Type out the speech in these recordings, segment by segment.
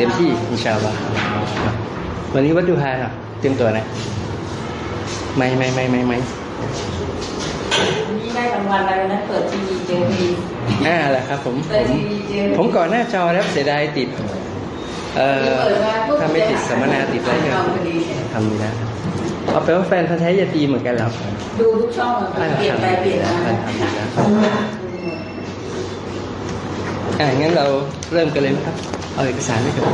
เต็มที่อินชาอัลลอฮ์วันนี้วัดดูฮาครับเตรียมตัวนะไม่ไม่ไม่ไม่ไม่นี่ได้รางวัลอะไรนะเปิดทีวีเจอทีอ่าแหละครับผมเปิผดมทีวีเจอผมก่อนหน้าจอแล้วเสียดายติด เอ่อถ้าไม่ติดสัมมนาติดอะไรก็พอดีเนี่ยทำดีนะเอาไปนว่าแฟนพันธ์แท้ยาตีเหมือนกันแล้วดูทุกช่องอะเปลี่ยนไปเปลี่ยนมา อ่างั้นเราเริ่มกันเลยไหมครับ เอาเอกสารให้กับ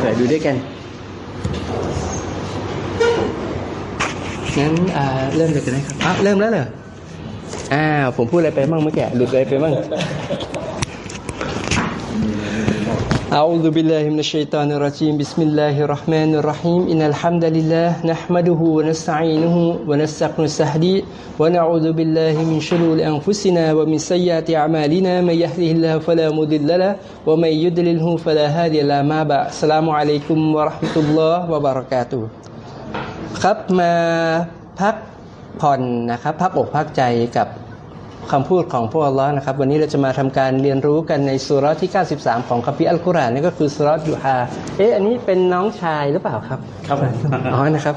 เดี๋ยวดูด้วยกัน งั้นอ่าเริ่มเลยกันนะครับอะเริ่มแล้วเหรอ อ้าว ผมพูดอะไรไปบ้างเมื่อกี้หลุดอะไรไปบ้าง أعوذ بالله من الشيطان الرجيم بسم الله الرحمن الرحيم إن الحمد لله نحمده ونستعينه ونستغفره ونعوذ بالله من شرور أنفسنا ومن سيئات أعمالنا من يهده الله فلا مضل له ومن يضلله فلا هادي له ما بعد السلام عليكم ورحمة الله وبركاته ครับมาพักผ่อนนะครับ พักอกพักใจกับ คำพูดของพวกอัลลอฮ์นะครับ วันนี้เราจะมาทำการเรียนรู้กันในสุราะห์ที่ 93 ของคัมภีร์อัลกุรอานนี่ก็คือสุราะห์ดูฮาเอ๊ะอันนี้เป็นน้องชายหรือเปล่าครับ ครับอ๋อนะครับ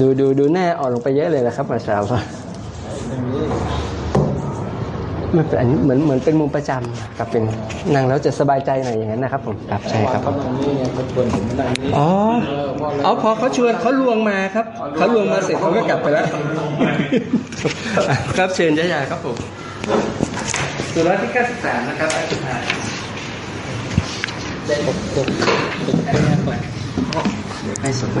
ดูดูดูหน้าอ่อนลงไปเยอะเลยนะครับมาชาอัลลอฮ์ มันเป็นอันนี้เหมือนเหมือนเป็นมุมประจำกับเป็นนั่งแล้วจะสบายใจหน่อยอย่างนั้นนะครับผมครับใช่ครับเขาตรงนี้ไงเขาชวนผมมานั่งนี่อ๋อเอาพอเขาชวนเขาลวงมาครับเขาลวงมาเสร็จเขาก็กลับไปแล้ว ครับเชิญยายาครับผมสุราที่93นะครับอันสุดท้ายได้ปกปกปกไปก่อนเดี๋ยวให้สดไหม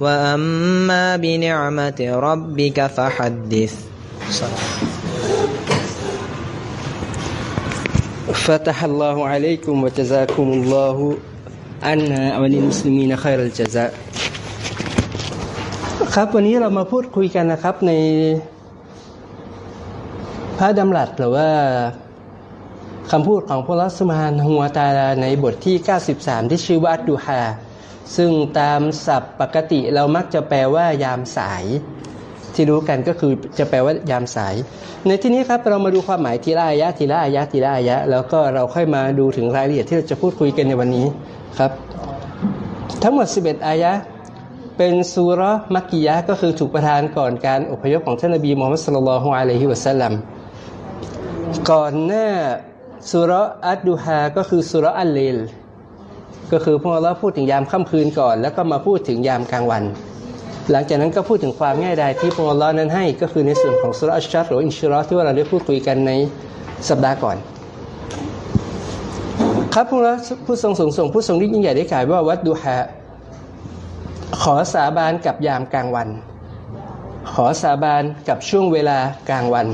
وأما بنعمة ربك فحدث فتح الله عليكم وجزاكم الله عنا وللمسلمين خير الجزاء ครับวันนี้เรามาพูดคุยกันนะครับในพระดำรัสหรือว่าคำพูดของพระลัสมานหัวตาลาในบทที่ 93 ที่ชื่อว่าอัดดูฮา ซึ่งตามศัพท์ปกติเรามักจะแปลว่ายามสาย ที่รู้กันก็คือจะแปลว่ายามสาย ในที่นี้ครับเรามาดูความหมายทีละอายะทีละอายะทีละอายะ แล้วก็เราค่อยมาดูถึงรายละเอียดที่เราจะพูดคุยกันในวันนี้ครับ ทั้งหมด 11 อายะเป็นซูราะห์มักกิยะก็คือถูกประทานก่อนการอพยพของท่านนบีมูฮัมมัดสุลลัลฮุอะลัยฮิวะสัลลัมก่อนหน้าซูราะห์อัดดูฮาก็คือซูราะห์อัลเลล ก็คือพวกเราพูดถึงยามค่ำคืนก่อน แล้วก็มาพูดถึงยามกลางวัน หลังจากนั้นก็พูดถึงความง่ายดายที่พระองค์นั้นให้ก็คือในส่วนของสุรอัชชัดหรืออินชิรอที่ว่าเราได้พูดคุยกันในสัปดาห์ก่อน ครับพระองค์ผู้ทรงสูงส่งผู้ทรงยิ่งใหญ่ได้กล่าวว่าวัดดูฮาขอสาบานกับยามกลางวัน ขอสาบานกับช่วงเวลากลางวัน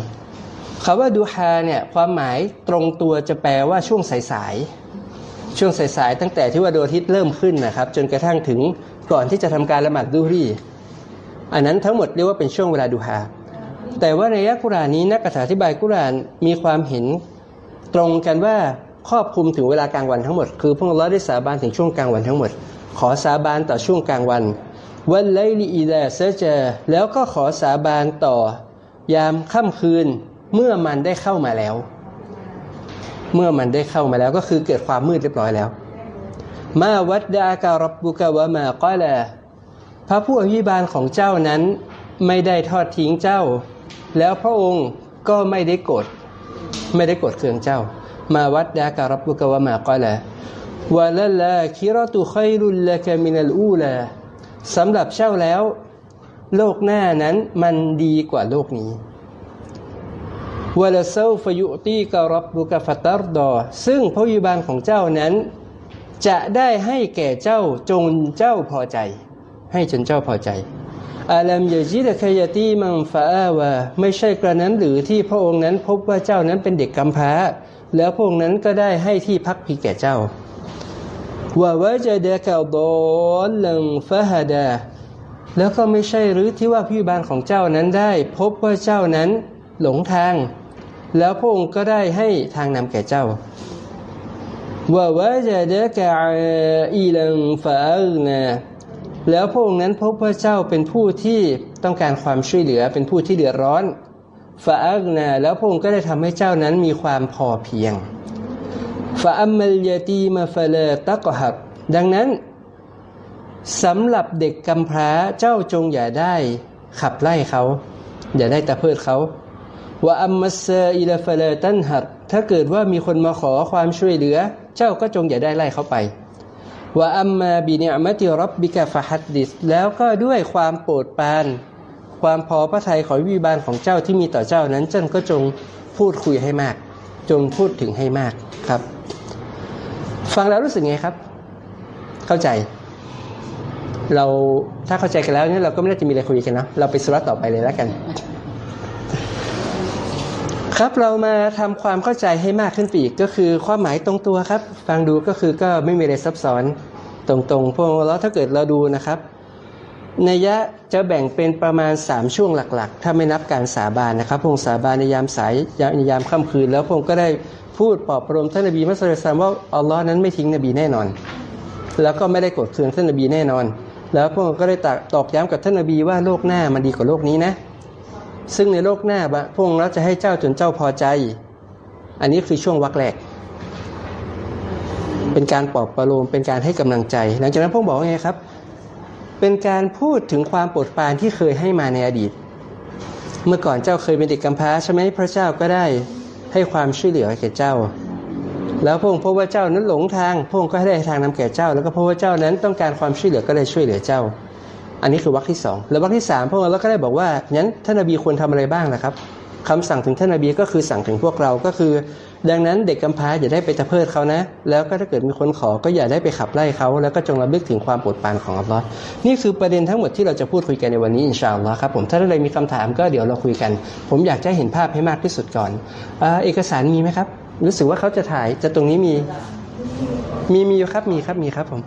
คำว่าดูฮาเนี่ยความหมายตรงตัวจะแปลว่าช่วงสายๆ ช่วงสายๆตั้งแต่ที่ว่าดวงอาทิตย์เริ่มขึ้นนะครับ จนกระทั่งถึงก่อนที่จะทำการละหมาดดูรีอันนั้นทั้งหมดเรียกว่าเป็นช่วงเวลาดูฮาแต่ว่าในยักกุรานนี้นักอธิบายกุรานมีความเห็นตรงกันว่าครอบคลุมถึงเวลากลางวันทั้งหมด คือพวกเราได้สาบานถึงช่วงกลางวันทั้งหมด ขอสาบานต่อช่วงกลางวันวันไลลีอีดาเซเจแล้วก็ขอสาบานต่อยามค่ำคืนเมื่อมันได้เข้ามาแล้ว เมื่อมันได้เข้ามาแล้วก็คือเกิดความมืดเรียบร้อยแล้ว มาวัดดาการบบุกะวะมากอลาพระผู้อภิบาลของเจ้านั้นไม่ได้ทอดทิ้งเจ้า แล้วพระองค์ก็ไม่ได้โกรธไม่ได้โกรธเคืองเจ้า มาวัดดาการบบุกะวะมากอลาวะละลาคิรตุคอยรุลละกะมินัลอูลาสำหรับเจ้าแล้ว โลกหน้านั้นมันดีกว่าโลกนี้ วลาเซลฟยุตีกรับบุกฟัตรดอ ซึ่งพระวิบาลของเจ้านั้น จะได้ให้แก่เจ้าจงเจ้าพอใจ ให้จนเจ้าพอใจอาลัมยจิดะคยตีมังฟาอาวะไม่ใช่กระนั้นหรือที่พระองค์นั้นพบว่าเจ้านั้นเป็นเด็กกำพร้า แล้วพระองค์นั้นก็ได้ให้ที่พักพิงแก่เจ้าว่าวจะเดกาดอลลังฟะฮดาแล้วก็ไม่ใช่หรือที่ว่าพิบาลของเจ้านั้นได้ พบว่าเจ้านั้นหลงทาง แล้วพระองค์ก็ได้ให้ทางนำแก่เจ้าว่าวะจะเดกาอีลังฟะอันาแล้วพระองค์นั้นพบว่าเจ้าเป็นผู้ที่ต้องการความช่วยเหลือเป็นผู้ที่เดือดร้อนفأغنىแล้วพระองค์ก็ได้ทำให้เจ้านั้นมีความพอเพียงفأما اليتيم فلا تقهرดังนั้นสำหรับเด็กกำพร้าเจ้าจงอย่าได้ขับไล่เขา อย่าได้ตะเพิดเขา وأما السائل فلا تنهرถ้าเกิดว่ามีคนมาขอความช่วยเหลือ เจ้าก็จงอย่าได้ไล่เขาไปว่าอัมมาบิเนอมติรับบิกาฟะฮัดดิสแล้วก็ด้วยความโปรดปราน ความพอพระทัยของวิบาลของเจ้าที่มีต่อเจ้านั้นเจ้าก็จงพูดคุยให้มาก จงพูดถึงให้มากครับ ฟังแล้วรู้สึกไงครับ เข้าใจ เราถ้าเข้าใจกันแล้วเนี่ยเราก็ไม่น่าจะมีอะไรคุยกันนะเราไปสุรต่อไปเลยแล้วกัน ครับเรามาทำความเข้าใจให้มากขึ้นไปอีกก็คือความหมายตรงตัวครับ ฟังดูก็คือก็ไม่มีอะไรซับซ้อนตรงๆพวกเราถ้าเกิดเราดูนะครับนัยยะจะแบ่งเป็นประมาณ 3 ช่วงหลักๆ ถ้าไม่นับการสาบานนะครับพงสาบานในยามสายในยามค่ำคืน แล้วพงก็ได้พูดปลอบประโลมท่านนบีมุสลิมว่าอัลลอฮ์นั้นไม่ทิ้งนบีแน่นอน แล้วก็ไม่ได้กดเคืองท่านนบีแน่นอน แล้วพงก็ได้ตอกย้ำกับท่านนบีว่าโลกหน้ามันดีกว่าโลกนี้นะ ซึ่งในโลกหน้าพระองค์เราจะให้เจ้าจนเจ้าพอใจ อันนี้คือช่วงวักแรก เป็นการปลอบประโลมเป็นการให้กำลังใจ หลังจากนั้นพระองค์บอกว่าไงครับ เป็นการพูดถึงความโปรดปรานที่เคยให้มาในอดีต เมื่อก่อนเจ้าเคยเป็นเด็กกำพร้าใช่ไหมพระเจ้าก็ได้ให้ความช่วยเหลือแก่เจ้า แล้วพระองค์พบว่าเจ้านั้นหลงทางพระองค์ก็ให้ได้ทางนำแก่เจ้า แล้วก็พบว่าเจ้านั้นต้องการความช่วยเหลือก็เลยช่วยเหลือเจ้า อันนี้คือวรรคที่สองแล้ววรรคที่สามพระองค์เราก็ได้บอกว่างั้นท่านนบีควรทำอะไรบ้างนะครับคำสั่งถึงท่านนบีก็คือสั่งถึงพวกเราก็คือ ดังนั้นเด็กกำพร้าอย่าได้ไปตะเพิดเขานะ แล้วก็ถ้าเกิดมีคนขอก็อย่าได้ไปขับไล่เขาแล้วก็จงระลึกถึงความโปรดปรานของอัลลอฮ์นี่คือประเด็นทั้งหมดที่เราจะพูดคุยกันในวันนี้อินชาอัลลอฮ์ครับผมถ้าท่านใดมีคำถามก็เดี๋ยวเราคุยกัน ผมอยากจะเห็นภาพให้มากที่สุดก่อนอเอกสารมีไหมครับ รู้สึกว่าเขาจะถ่ายจะตรงนี้มี มีมีครับมีครับมีครับผม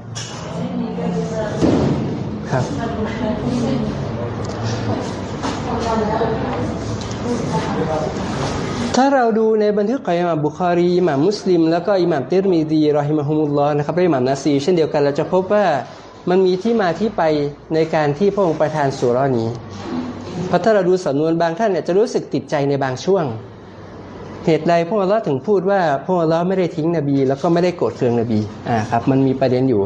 ครับ ถ้าเราดูในบันทึกของอิหม่ามบุคารีอิหม่ามมุสลิม แล้วก็อิหม่ามเตรมีดีรอฮิมะฮุมุลลอฮ์นะครับและอิหม่ามนาซีเช่นเดียวกันเราจะพบว่ามันมีที่มาที่ไปในการที่พระองค์ประทานสุรานี้ เพราะถ้าเราดูสำนวนบางท่านเนี่ยจะรู้สึกติดใจในบางช่วง เหตุใดพระองค์ถึงพูดว่าพระองค์ไม่ได้ทิ้งนบี แล้วก็ไม่ได้โกรธเคืองนบีอ่าครับ มันมีประเด็นอยู่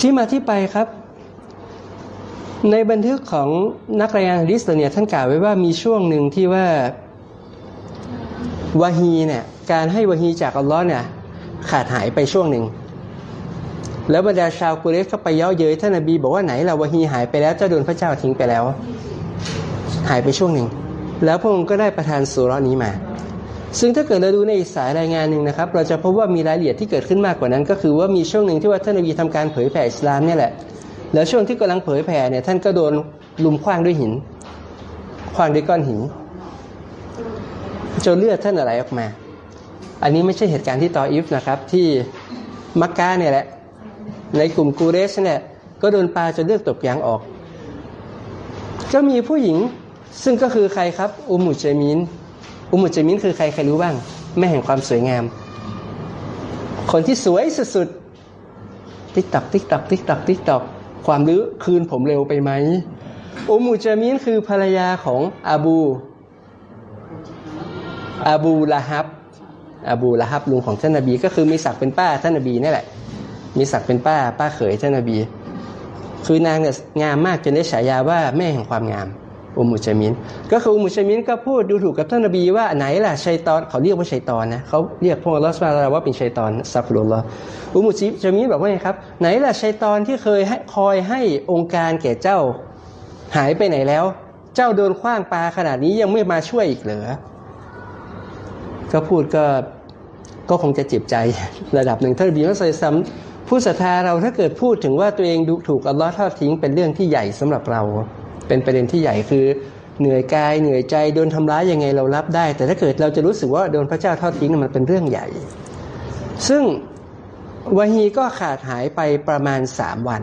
ที่มาที่ไปครับ ในบันทึกของนักรายงานหะดีษเนี่ยท่านกล่าวไว้ว่ามีช่วงหนึ่งที่ว่าวาฮีเนี่ยการให้วาฮีจากอัลลอฮ์เนี่ยขาดหายไปช่วงหนึ่ง แล้วบรรดาชาวกุเรชก็ไปเยาะเย้ยท่านนบีบอกว่าไหนล่ะวาฮีหายไปแล้วเจ้าโดนพระเจ้าทิ้งไปแล้ว หายไปช่วงหนึ่ง แล้วพระองค์ก็ได้ประทานสุรานี้มา ซึ่งถ้าเกิดเราดูในอีกสายรายงานหนึ่งนะครับ เราจะพบว่ามีรายละเอียดที่เกิดขึ้นมากกว่านั้น ก็คือว่ามีช่วงหนึ่งที่ว่าท่านนบีทำการเผยแผ่อิสลามเนี่ยแหละ แล้วช่วงที่กำลังเผยแผ่เนี่ยท่านก็โดนลุมคว้างด้วยหินคว้างด้วยก้อนหินจนเลือดท่านอะไรออกมา อันนี้ไม่ใช่เหตุการณ์ที่ตออิฟนะครับที่มักกะเนี่ยแหละ ในกลุ่มกูเรสเนี่ยก็โดนปลาจนเลือดตกยางออก ก็มีผู้หญิงซึ่งก็คือใครครับ อุมุจเจมินอุมุจเจมินคือใครใครรู้บ้าง แม่แห่งความสวยงาม คนที่สวยสุดๆติ๊กตักติ๊กตักติ๊กตักติ๊กตัก ความรื้อคืนผมเร็วไปไหมอุมูจามีนคือภรรยาของอาบูอาบูละฮับอาบูละฮับลุงของท่านนบี ก็คือมีศักดิ์เป็นป้าท่านนบีนี่แหละ มีศักดิ์เป็นป้าป้าเขยท่านนบี คือนางเนี่ยงามมากจนได้ฉายาว่าแม่แห่งความงาม อุมุจามิน ก็คืออุมุจามินก็พูดดูถูกกับท่านนบีว่าไหนล่ะชัยตอนเขาเรียกว่าชัยตอนนะเขาเรียกพวกอัลอฮฺสุบานว่าเป็นชัยตอนซัฟรุลลออุมุจามินบอกว่าไงครับ ไหนล่ะชัยตอนที่เคยให้คอยให้องค์การแก่เจ้าหายไปไหนแล้ว เจ้าโดนคว้างปลาขนาดนี้ยังไม่มาช่วยอีกเหรอก็พูดก็ก็คงจะเจ็บใจระดับหนึ่งท่านบีมัสยิดซ้ำผู้ศรัทธาเราถ้าเกิดพูดถึงว่าตัวเองดูถูกอัลลอฮ์ทอดทิ้งเป็นเรื่องที่ใหญ่สำหรับเรา เป็นประเด็นที่ใหญ่คือ เหนื่อยกายเหนื่อยใจโดนทำร้ายยังไงเรารับได้ แต่ถ้าเกิดเราจะรู้สึกว่าโดนพระเจ้าทอดทิ้งมันเป็นเรื่องใหญ่ ซึ่งวาฮีก็ขาดหายไปประมาณสามวัน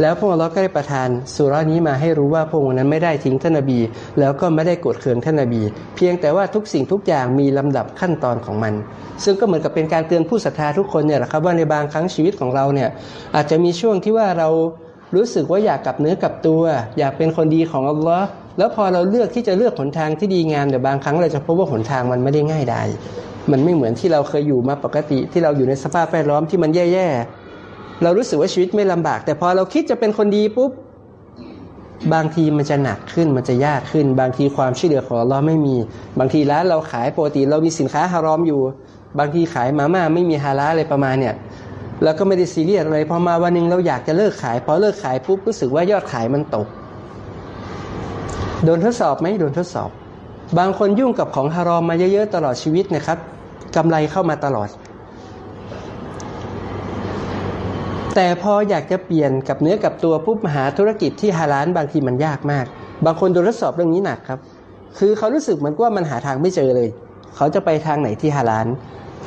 แล้วพระองค์ก็ได้ประทานสุรานี้มาให้รู้ว่าพระองค์นั้นไม่ได้ทิ้งท่านนบี แล้วก็ไม่ได้โกดเคืองท่านนบี เพียงแต่ว่าทุกสิ่งทุกอย่างมีลำดับขั้นตอนของมัน ซึ่งก็เหมือนกับเป็นการเตือนผู้ศรัทธาทุกคนเนี่ยแหละครับว่าในบางครั้งชีวิตของเราเนี่ยอาจจะมีช่วงที่ว่าเรา รู้สึกว่าอยากกลับเนื้อกลับตัว อยากเป็นคนดีของอัลลอฮ์แล้วพอเราเลือกที่จะเลือกหนทางที่ดีงามแต่บางครั้งเราจะพบว่าหนทางมันไม่ได้ง่ายได้มันไม่เหมือนที่เราเคยอยู่มาปกติ ที่เราอยู่ในสภาพแวดล้อมที่มันแย่ๆเรารู้สึกว่าชีวิตไม่ลำบาก แต่พอเราคิดจะเป็นคนดีปุ๊บบางทีมันจะหนักขึ้นมันจะยากขึ้น บางทีความช่วยเหลือของเราไม่มี บางทีร้านเราขายปกติเรามีสินค้าฮารอมอยู่ บางทีขายมาม่าไม่มีฮาลาอะไรประมาณเนี่ย แล้วก็ไม่ได้ซีเรียสอะไรพอมาวันหนึ่งเราอยากจะเลิกขาย พอเลิกขายปุ๊บรู้สึกว่ายอดขายมันตก โดนทดสอบไหมโดนทดสอบ บางคนยุ่งกับของฮารอมมาเยอะๆตลอดชีวิตนะครับกำไรเข้ามาตลอด แต่พออยากจะเปลี่ยนกับเนื้อกับตัวปุ๊บหาธุรกิจที่ฮาลานบางทีมันยากมาก บางคนโดนทดสอบเรื่องนี้หนักครับ คือเขารู้สึกเหมือนว่ามันหาทางไม่เจอเลย เขาจะไปทางไหนที่ฮาลาน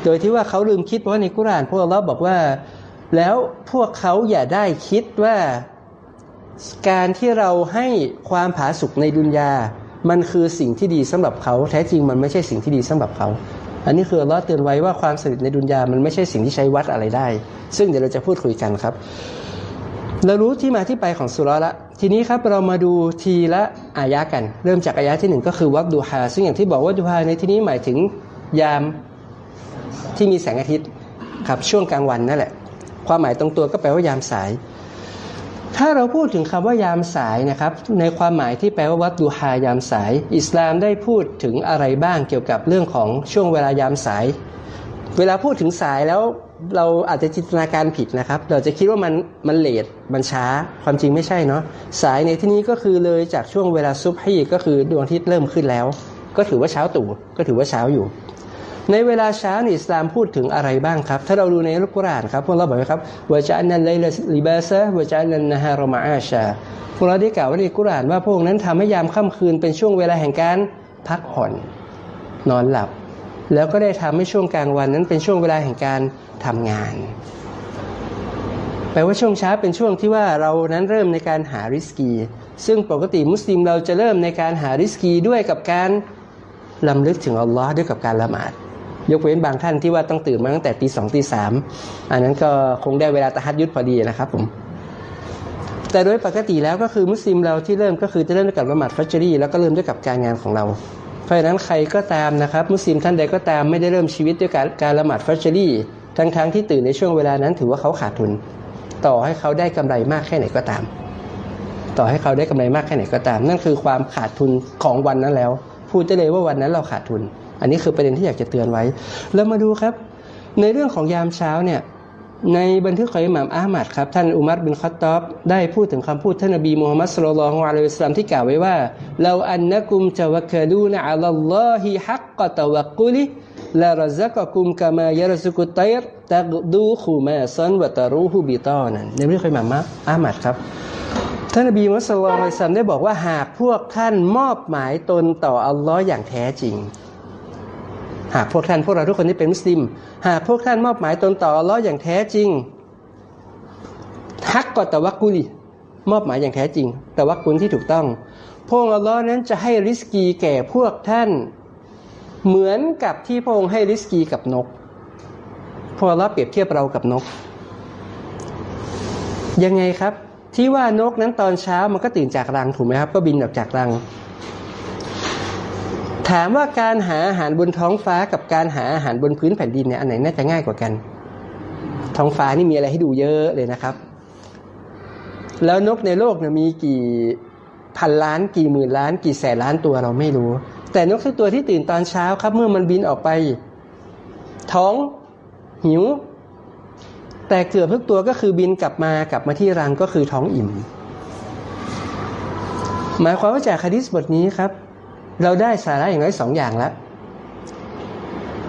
โดยที่ว่าเขาลืมคิดว่าในกุรานพวกเราบอกว่า แล้วพวกเขาอย่าได้คิดว่าการที่เราให้ความผาสุกในดุนยา มันคือสิ่งที่ดีสำหรับเขา แท้จริงมันไม่ใช่สิ่งที่ดีสำหรับเขา อันนี้คือเราเตือนไว้ว่าความสนิทในดุนยา มันไม่ใช่สิ่งที่ใช้วัดอะไรได้ ซึ่งเดี๋ยวเราจะพูดคุยกันครับ เรารู้ที่มาที่ไปของสุรละ ทีนี้ครับเรามาดูทีละอายะกัน เริ่มจากอายะที่หนึ่งก็คือวัดดูฮา ซึ่งอย่างที่บอกว่าดูฮาในที่นี้หมายถึงยาม ที่มีแสงอาทิตย์ครับช่วงกลางวันนั่นแหละ ความหมายตรงตัวก็แปลว่ายามสาย ถ้าเราพูดถึงคำว่ายามสายนะครับ ในความหมายที่แปลว่าวัดดูฮายามสาย อิสลามได้พูดถึงอะไรบ้างเกี่ยวกับเรื่องของช่วงเวลายามสาย เวลาพูดถึงสายแล้วเราอาจจะจินตนาการผิดนะครับ เราจะคิดว่ามันมันเลทมันช้า ความจริงไม่ใช่เนาะ สายในที่นี้ก็คือเลยจากช่วงเวลาซุบฮีก็คือดวงอาทิตย์เริ่มขึ้นแล้ว ก็ถือว่าเช้าตู่ก็ถือว่าเช้าอยู่ ในเวลาเช้าอิสลามพูดถึงอะไรบ้างครับ ถ้าเราดูในอัลกุรอานครับพวกเราบอกไหมครับวะจันนันไลลิบาซะวะจันนันนะฮารมาอาชาพวกเราได้กล่าวไว้ในกุรอานว่าพวกนั้นทำให้ยามค่ำคืนเป็นช่วงเวลาแห่งการพักผ่อนนอนหลับ แล้วก็ได้ทำให้ช่วงกลางวันนั้นเป็นช่วงเวลาแห่งการทำงานแปลว่าช่วงเช้าเป็นช่วงที่ว่าเรานั้นเริ่มในการหาริสกี ซึ่งปกติมุสลิมเราจะเริ่มในการหาริสกีด้วยกับการลำลึกถึงอัลลอฮ์ด้วยกับการละหมาด ยกเว้นบางท่านที่ว่าต้องตื่นมาตั้งแต่ตีสองตีสามอันนั้นก็คงได้เวลาตะฮัดยุดพอดีนะครับผมแต่โดยปกติแล้วก็คือมุสลิมเราที่เริ่มก็คือจะเริ่มด้วยกับละหมาดฟัจรีแล้วก็เริ่มด้วยกับการงานของเรา เพราะฉะนั้นใครก็ตามนะครับ มุสลิมท่านใดก็ตามไม่ได้เริ่มชีวิตด้วยการการละหมาดฟัจรีทั้งๆทที่ตื่นในช่วงเวลานั้นถือว่าเขาขาดทุน ต่อให้เขาได้กำไรมากแค่ไหนก็ตาม ต่อให้เขาได้กำไรมากแค่ไหนก็ตาม นั่นคือความขาดทุนของวันนั้นแล้ว พูดได้เลยว่าวันนั้นเราขาดทุน อันนี้คือประเด็นที่อยากจะเตือนไว้แล้วมาดูครับ ในเรื่องของยามเช้าเนี่ยในบันทึกของอิหม่ามอามัดครับท่านอุมัรบินคัตตอบได้พูดถึงคำพูดท่านนบีมูฮัมมัดสุลลัลฮวาอะลัยฮิสลามที่กล่าวไว้ว่าเราอันนักุมจะวักลูนอัลลอฮิฮักกะตะวักุลิลารซักกุมกามายรซุกุตัยรตักดูคูมาซันวะตารูฮูบิตอนันในเรื่องของอิหม่ามอามัดครับท่านนบีมุสลิมได้บอกว่าหากพวกท่านมอบหมายตนต่ออัลลอฮ์อย่างแท้จริง หากพวกท่านพวกเราทุกคนที่เป็นมุสลิม หากพวกท่านมอบหมายตนต่ออัลลอฮ์อย่างแท้จริงฮักก็ตะวักกุลีมอบหมายอย่างแท้จริงตะวักกุลที่ถูกต้องพระองค์อัลลอฮ์นั้นจะให้ริสกีแก่พวกท่าน เหมือนกับที่พระองค์ให้ริสกีกับนกพองค์เปรียบเทียบเรากับนก ยังไงครับ ที่ว่านกนั้นตอนเช้ามันก็ตื่นจากรังถูกไหมครับ ก็บินออกจากรัง ถามว่าการหาอาหารบนท้องฟ้ากับการหาอาหารบนพื้นแผ่นดินเนี่ยอันไหนน่าจะง่ายกว่ากัน ท้องฟ้านี่มีอะไรให้ดูเยอะเลยนะครับ แล้วนกในโลกเนี่ยมีกี่พันล้านกี่หมื่นล้าน กี่แสนล้านตัวเราไม่รู้ แต่นกทุกตัวที่ตื่นตอนเช้าครับ เมื่อมันบินออกไป ท้องหิว แต่เกือบทุกตัวก็คือบินกลับมากลับมาที่รังก็คือท้องอิ่ม หมายความว่าจากฮะดิษบทนี้ครับ เราได้สาระอย่างน้อยสองอย่างแล้ว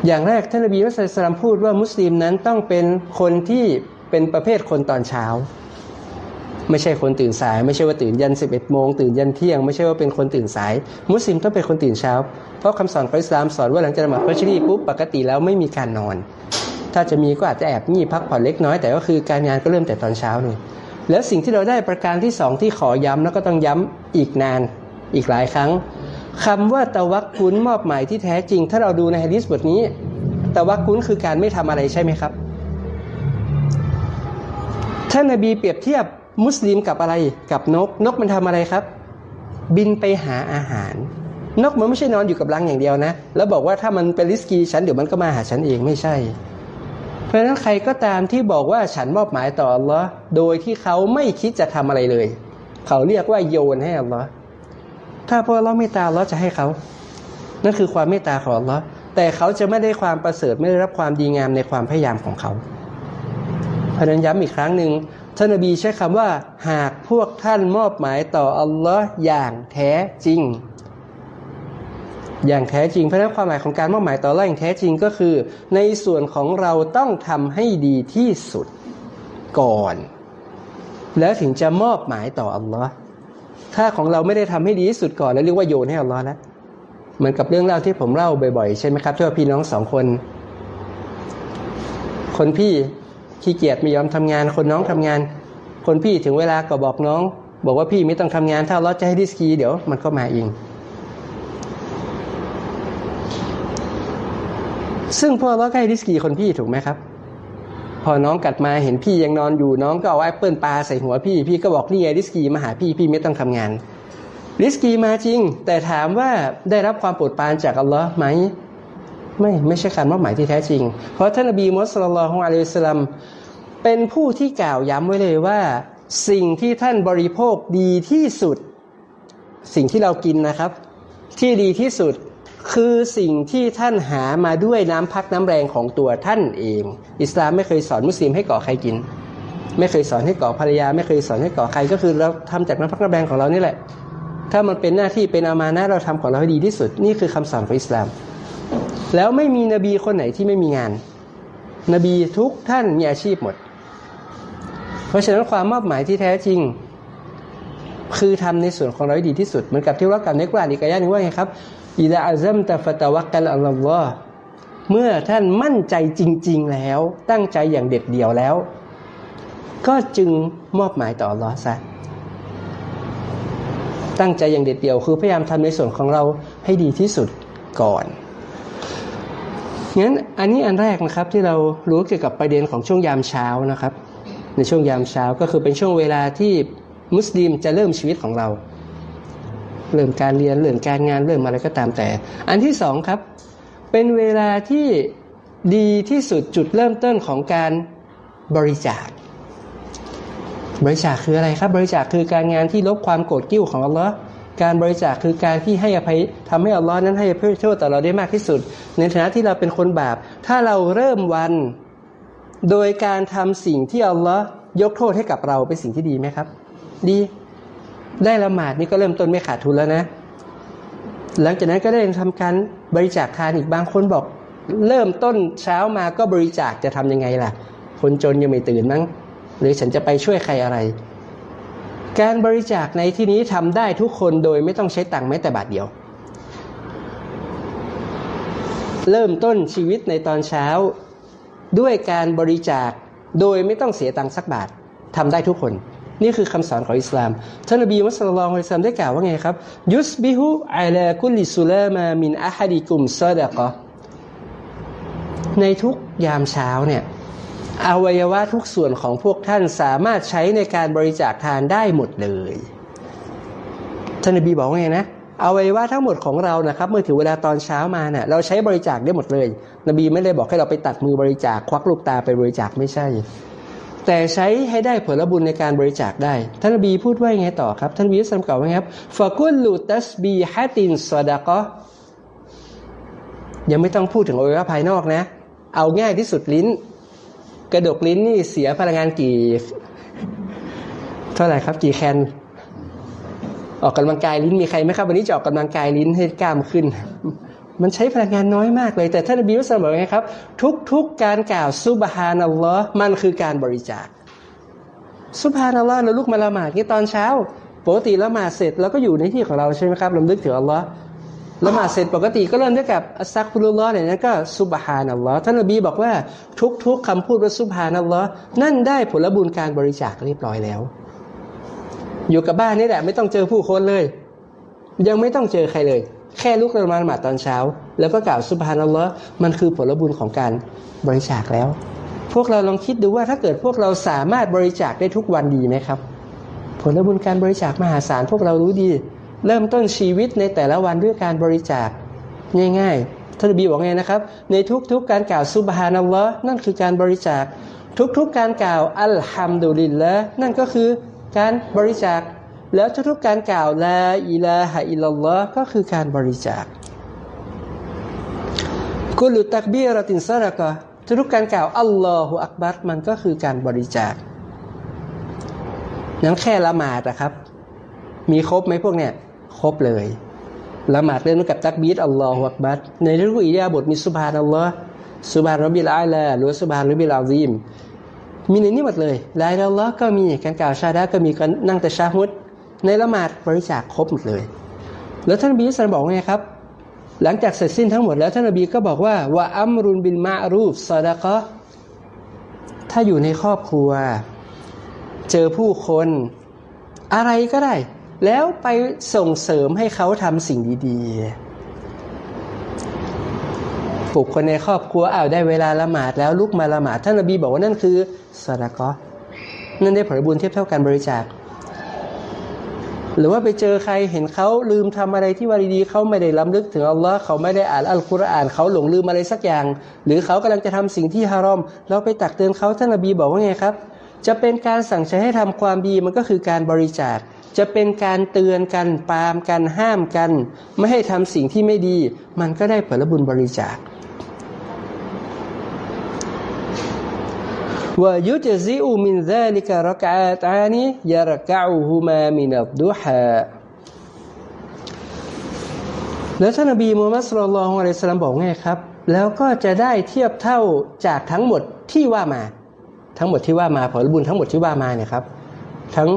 อย่างแรกท่านนบีมุสลิมพูดว่ามุสลิมนั้นต้องเป็นคนที่เป็นประเภทคนตอนเช้า ไม่ใช่คนตื่นสาย ไม่ใช่ว่าตื่นยันสิบเอ็ดโมงตื่นยันเที่ยง ไม่ใช่ว่าเป็นคนตื่นสาย มุสลิมต้องเป็นคนตื่นเช้า เพราะคำสอนของอิสลามสอนว่าหลังจากละหมาดฟัชรีปุ๊บปกติแล้วไม่มีการนอน ถ้าจะมีก็อาจจะแอบงีบพักผ่อนเล็กน้อยแต่ก็คือการงานก็เริ่มแต่ตอนเช้าเลยแล้วสิ่งที่เราได้ประการที่สองที่ขอย้ำแล้วก็ต้องย้ำอีกนานอีกหลายครั้ง คำว่าตะวักคุนมอบหมายที่แท้จริง ถ้าเราดูในฮะดิษบทนี้ตะวักคุนคือการไม่ทำอะไรใช่ไหมครับท่านนบีเปรียบเทียบมุสลิมกับอะไรกับนก นกมันทำอะไรครับ บินไปหาอาหาร นกมันไม่ใช่นอนอยู่กับรังอย่างเดียวนะ แล้วบอกว่าถ้ามันเป็นริสกีฉันเดี๋ยวมันก็มาหาฉันเองไม่ใช่ เพราะฉะนั้นใครก็ตามที่บอกว่าฉันมอบหมายต่ออัลลอฮ์โดยที่เขาไม่คิดจะทำอะไรเลย เขาเรียกว่าโยนให้อัลลอฮ์ ถ้าพระอัลลอฮ์เมตตาอัลลอฮ์จะให้เขา นั่นคือความเมตตาของอัลลอฮ์แต่เขาจะไม่ได้ความประเสริฐไม่ได้รับความดีงามในความพยายามของเขาเพราะฉะนั้นย้ำอีกครั้งหนึ่งท่านนบีใช้คำว่า หากพวกท่านมอบหมายต่ออัลลอฮ์อย่างแท้จริง อย่างแท้จริงเพราะนั้นความหมายของการมอบหมายต่ออัลลอฮ์อย่างแท้จริงก็คือ ในส่วนของเราต้องทำให้ดีที่สุดก่อน แล้วถึงจะมอบหมายต่ออัลลอฮ์ ถ้าของเราไม่ได้ทำให้ดีที่สุดก่อน แล้วเรียกว่าโยนให้อัลลอฮ์แล้วเหมือนกับเรื่องเล่าที่ผมเล่าบ่อยๆ ใช่ไหมครับที่ว่าพี่น้องสองคน คนพี่ขี้เกียจไม่ยอมทำงาน คนน้องทำงาน คนพี่ถึงเวลาก็บอกน้อง บอกว่าพี่ไม่ต้องทำงาน ถ้าเราจะให้ดิสกีเดี๋ยวมันก็มาเองซึ่งพ่อเราก็ให้ดิสกีคนพี่ถูกไหมครับ พอน้องกัดมาเห็นพี่ยังนอนอยู่น้องก็เอาแอปเปิลปลาใส่หัวพี่ พี่ก็บอกนี่ไงดิสกีมาหาพี่พี่ไม่ต้องทำงานดิสกีมาจริง แต่ถามว่าได้รับความโปรดปรานจากอัลลอฮ์ไหมไม่ไม่ใช่การมอบหมายที่แท้จริง เพราะท่านอบีมุสลิมของอะลัยฮิสลามเป็นผู้ที่กล่าวย้ำไว้เลยว่า สิ่งที่ท่านบริโภคดีที่สุด สิ่งที่เรากินนะครับ ที่ดีที่สุด คือสิ่งที่ท่านหามาด้วยน้ำพักน้ำแรงของตัวท่านเอง อิสลามไม่เคยสอนมุสลิมให้ก่อใครกิน ไม่เคยสอนให้ก่อภรรยา ไม่เคยสอนให้ก่อใครก็คือเราทำจากน้ำพักน้ำแรงของเรานี่แหละ ถ้ามันเป็นหน้าที่เป็นอามานะเราทำของเราให้ดีที่สุด นี่คือคำสอนของอิสลาม แล้วไม่มีนบีคนไหนที่ไม่มีงาน นบีทุกท่านมีอาชีพหมด เพราะฉะนั้นความมอบหมายที่แท้จริงคือทำในส่วนของเราให้ดีที่สุดเหมือนกับที่ว่ากับในกุรานอีกอายะหนึ่งว่าไงครับ อิดะอัซัมตะฟะตะวักกัลอัลลอฮ์เมื่อท่านมั่นใจจริง ๆ แล้ว ตั้งใจอย่างเด็ดเดี่ยวแล้ว ก็จึงมอบหมายต่ออัลลอฮ์ซะตั้งใจอย่างเด็ดเดี่ยวคือพยายามทำในส่วนของเราให้ดีที่สุดก่อนงั้นอันนี้อันแรกนะครับที่เรารู้เกี่ยวกับประเด็นของช่วงยามเช้านะครับ ในช่วงยามเช้าก็คือเป็นช่วงเวลาที่มุสลิมจะเริ่มชีวิตของเรา เริ่มการเรียนเริ่มการงานเริ่มอะไรก็ตามแต่ อันที่สองครับ เป็นเวลาที่ดีที่สุดจุดเริ่มต้นของการบริจาค บริจาคคืออะไรครับ บริจาคคือการงานที่ลบความโกรธกิ้วของอัลลอฮ์การบริจาคคือการที่ให้อภัยทำให้อัลลอฮ์นั้นให้อภัยโทษต่อเราได้มากที่สุด ในฐานะที่เราเป็นคนบาป ถ้าเราเริ่มวัน โดยการทำสิ่งที่อัลลอฮ์ยกโทษให้กับเราเป็นสิ่งที่ดีไหมครับ ดี ได้ละหมาดนี่ก็เริ่มต้นไม่ขาดทุนแล้วนะ หลังจากนั้นก็ได้ทำการบริจาคทานอีกบางคนบอก เริ่มต้นเช้ามาก็บริจาคจะทํำยังไงล่ะ คนจนยังไม่ตื่นมั้งหรือฉันจะไปช่วยใครอะไร การบริจาคในที่นี้ทำได้ทุกคนโดยไม่ต้องใช้ตังค์แม้แต่บาทเดียว เริ่มต้นชีวิตในตอนเช้า ด้วยการบริจาคโดยไม่ต้องเสียตังค์สักบาททำได้ทุกคน นี่คือคำสอนของอิสลาม ท่านนบีมุสลิมอิสลามได้กล่าวว่าไงครับ ยุสบิฮุอัลาคุลิสุลามามินอะฮัดิกุมซาดะกะในทุกยามเช้าเนี่ยอวัยวะทุกส่วนของพวกท่านสามารถใช้ในการบริจาคทานได้หมดเลยท่านนบีบอกว่าไงนะอวัยวะทั้งหมดของเรานะครับเมื่อถึงเวลาตอนเช้ามาเนี่ยเราใช้บริจาคได้หมดเลย นบีไม่ได้บอกให้เราไปตัดมือบริจาคควักลูกตาไปบริจาคไม่ใช่ แต่ใช้ให้ได้ผลบุญในการบริจาคได้ ท่านบีพูดว่าไงต่อครับ ท่านบีสัมกล่าวว่าไงครับฟากุลลูตัสบีฮัตินสดะกะยังไม่ต้องพูดถึงอวัยวะภายนอกนะ เอาง่ายที่สุดลิ้น กระดกลิ้นนี่เสียพลังงานกี่ เท่าไหร่ครับ กี่แคนออกกำลังกายลิ้นมีใครไหมครับ วันนี้จะออกกำลังกายลิ้นให้กล้ามขึ้น มันใช้พลังงานน้อยมากเลย แต่ท่านนบีมุสลิมอไงครับ ทุกๆการกล่าวซุบฮานัลลอฮ์มันคือการบริจาคซุบฮานัลลอฮ์เราลุกมาละหมาดนี่ตอนเช้า ปกติละหมาดเสร็จเราก็อยู่ในที่ของเราใช่ไหมครับลำลึกถึงอัลลอฮ์ละหมาดเสร็จปกติก็เริ่มด้วยกับอัสซักฟุรุลลอฮ์เนี่ยนั้นก็ซุบฮานัลลอฮ์ท่านนบีบอกว่าทุก ๆคำพูดว่าซุบฮานัลลอฮ์นั่นได้ผลบุญการบริจาคเรียบร้อยแล้ว อยู่กับบ้านนี่แหละไม่ต้องเจอผู้คนเลย ยังไม่ต้องเจอใครเลย แค่ลุกละหมาดตอนเช้า แล้วก็กล่าวซุบฮานัลลอฮ์มันคือผลบุญของการบริจาคแล้ว พวกเราลองคิดดูว่าถ้าเกิดพวกเราสามารถบริจาคได้ทุกวันดีไหมครับ ผลบุญการบริจาคมหาศาลพวกเรารู้ดี เริ่มต้นชีวิตในแต่ละวันด้วยการบริจาคง่ายๆท่านบีบอกไงนะครับ ในทุกๆการกล่าวซุบฮานัลลอฮ์นั่นคือการบริจาค ทุกๆการกล่าวอัลฮัมดุลิลละนั่นก็คือการบริจาค แล้วทุกๆการกล่าวลาอิลาฮะอิลลอฮ์ก็คือการบริจาคกุลุตักบีรตินซาระกะทุกการกล่าวอัลลอฮฺอักบัรมันก็คือการบริจาคนั้นแค่ละหมาดนะครับ มีครบไหมพวกเนี้ยครบเลยละหมาดเริ่มกับตักบีร الله أكبرในทุกอิริยาบถมีسبحان الله سبحان ربي الأعلىหรือسبحان ربي العظيمมีในนี้หมดเลยلا إله إلا اللهก็มีการกล่าวชะฮาดะฮ์ก็มีการนั่งตะชะฮุด ในละหมาดบริจาคครบหมดเลย แล้วท่านนบีสันบอกไงครับ หลังจากเสร็จสิ้นทั้งหมดแล้วท่านนบีก็บอกว่าوأمر بالمعروف صدقةถ้าอยู่ในครอบครัว เจอผู้คนอะไรก็ได้ แล้วไปส่งเสริมให้เขาทำสิ่งดีๆปลุกคนในครอบครัวอ้าวได้เวลาละหมาดแล้วลุกมาละหมาดท่านนบีบอกว่านั่นคือซาดะกะนั่นได้ผลบุญเทียบเท่ากันบริจาค หรือว่าไปเจอใครเห็นเขาลืมทำอะไรที่ว่าดีๆเขาไม่ได้ล้ำลึกถึงอัลลอฮ์เขาไม่ได้อ่านอัลกุรอานเขาหลงลืมอะไรสักอย่าง หรือเขากำลังจะทำสิ่งที่ฮารอม เราไปตักเตือนเขาท่านนบีบอกว่าไงครับ จะเป็นการสั่งใช้ให้ทำความดีมันก็คือการบริจาค จะเป็นการเตือนกันปามกันห้ามกัน ไม่ให้ทำสิ่งที่ไม่ดี มันก็ได้ผลบุญบริจาค ว่ายุจซิอุมินซาลิกะรักอาตานียารกะอูฮุมามินับดูฮะแล้วท่านนบีมูฮัมมัดสุลลัลของอะลัยสลามบอกไงครับ แล้วก็จะได้เทียบเท่าจากทั้งหมดที่ว่ามา ทั้งหมดที่ว่ามาผลบุญทั้งหมดที่ว่ามาเนี่ยครับ ทั้ง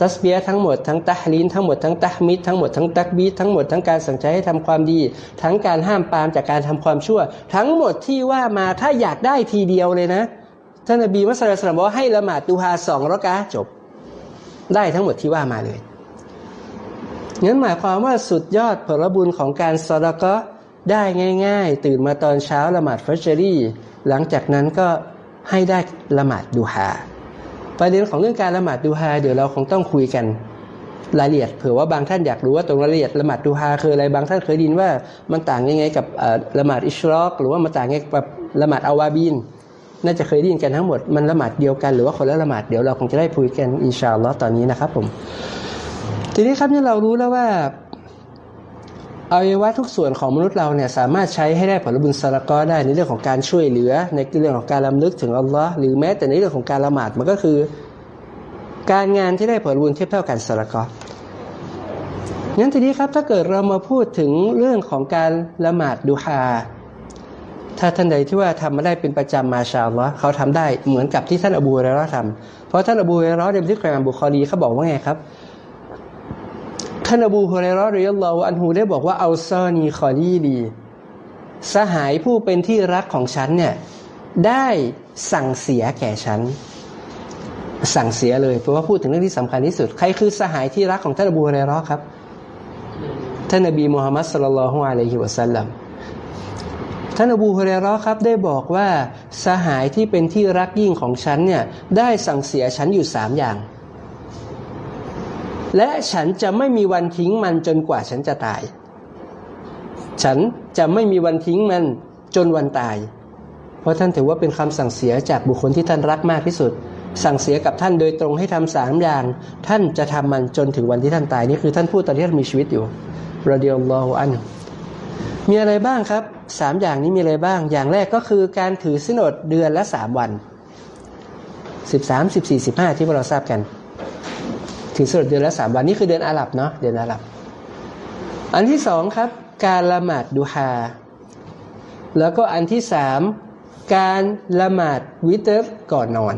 ตัสเบียทั้งหมดทั้งตะฮลีนทั้งหมดทั้งตะฮมิดทั้งหมดทั้งตักบีทั้งหมดทั้งการสั่งใจให้ทำความดี ทั้งการห้ามปามจากการทำความชั่ว ทั้งหมดที่ว่ามาถ้าอยากได้ทีเดียวเลยนะ ท่านนบีมุสลิมบอกว่าให้ละหมาดดูฮาสองรักะจบ ได้ทั้งหมดที่ว่ามาเลยงั้นหมายความว่าสุดยอดผลบุญของการสละก็ได้ง่าย ๆ ตื่นมาตอนเช้าละหมาดฟัจรีหลังจากนั้นก็ให้ได้ละหมาดดูฮาประเด็นของเรื่องการละหมาดดูฮาเดี๋ยวเราคงต้องคุยกันรายละเอียดเผื่อว่าบางท่านอยากรู้ว่าตรงรายละเอียดละหมาดดูฮาคืออะไรบางท่านเคยดินว่ามันต่างยังไงกับละหมาดอิชรอก หรือว่ามันต่างยังไงกับละหมาดอาวาบิน น่าจะเคยได้ยินกันทั้งหมดมันละหมาดเดียวกันหรือว่าคนละละหมาดเดี๋ยวเราคงจะได้คุยกันอินชาอัลลอฮ์ตอนนี้นะครับผม ทีนี้ครับเนี่ยเรารู้แล้วว่าอวัยวะทุกส่วนของมนุษย์เราเนี่ยสามารถใช้ให้ได้ผลบุญสละกอได้ในเรื่องของการช่วยเหลือ ในเรื่องของการลำลึกถึงอัลลอฮ์หรือแม้แต่ในเรื่องของการละหมาดมันก็คือ การงานที่ได้ผลบุญเทียบเท่ากันสละกองั้นทีนี้ครับถ้าเกิดเรามาพูดถึงเรื่องของการละหมาดดูฮา ถ้าท่านใดที่ว่าทำมาได้เป็นประจำมาชาลลอฮ์เขาทำได้เหมือนกับที่ท่านอบูเรเราะห์ทำเพราะท่านอบูเรเราะห์ในบันทึกของบุคอรีเขาบอกว่าไงครับ ท่านอบูฮุเรเราะห์ริยัลลอฮอันฮูได้บอกว่าเอาซอนีคอลีลีสหายผู้เป็นที่รักของฉันเนี่ยได้สั่งเสียแก่ฉัน สั่งเสียเลยเพราะว่าพูดถึงเรื่องที่สำคัญที่สุด ใครคือสหายที่รักของท่านอบูฮุเรเราะห์ครับ ท่านนบีมูฮัมมัดสุลลัลลอฮุอะลัยฮิวะสัลลัม ท่านอบูฮุเรราะห์ครับได้บอกว่าสหายที่เป็นที่รักยิ่งของฉันเนี่ยได้สั่งเสียฉันอยู่สามอย่าง และฉันจะไม่มีวันทิ้งมันจนกว่าฉันจะตาย ฉันจะไม่มีวันทิ้งมันจนวันตาย เพราะท่านถือว่าเป็นคำสั่งเสียจากบุคคลที่ท่านรักมากที่สุด สั่งเสียกับท่านโดยตรงให้ทำสามอย่าง ท่านจะทำมันจนถึงวันที่ท่านตายนี่คือท่านพูดตอนที่ท่านมีชีวิตอยู่รดิยัลลอฮุอัน มีอะไรบ้างครับสามอย่างนี้มีอะไรบ้าง อย่างแรกก็คือการถือสินอดเดือนละสามวันสิบสามสิบสี่สิบห้าที่พวกเราทราบกัน ถือสดเดือนละสามวันนี่คือเดือนอาหรับเนาะเดือนอาหรับ อันที่สองครับ การละหมาดดูฮาแล้วก็อันที่สามการละหมาดวิเตอร์ก่อนนอน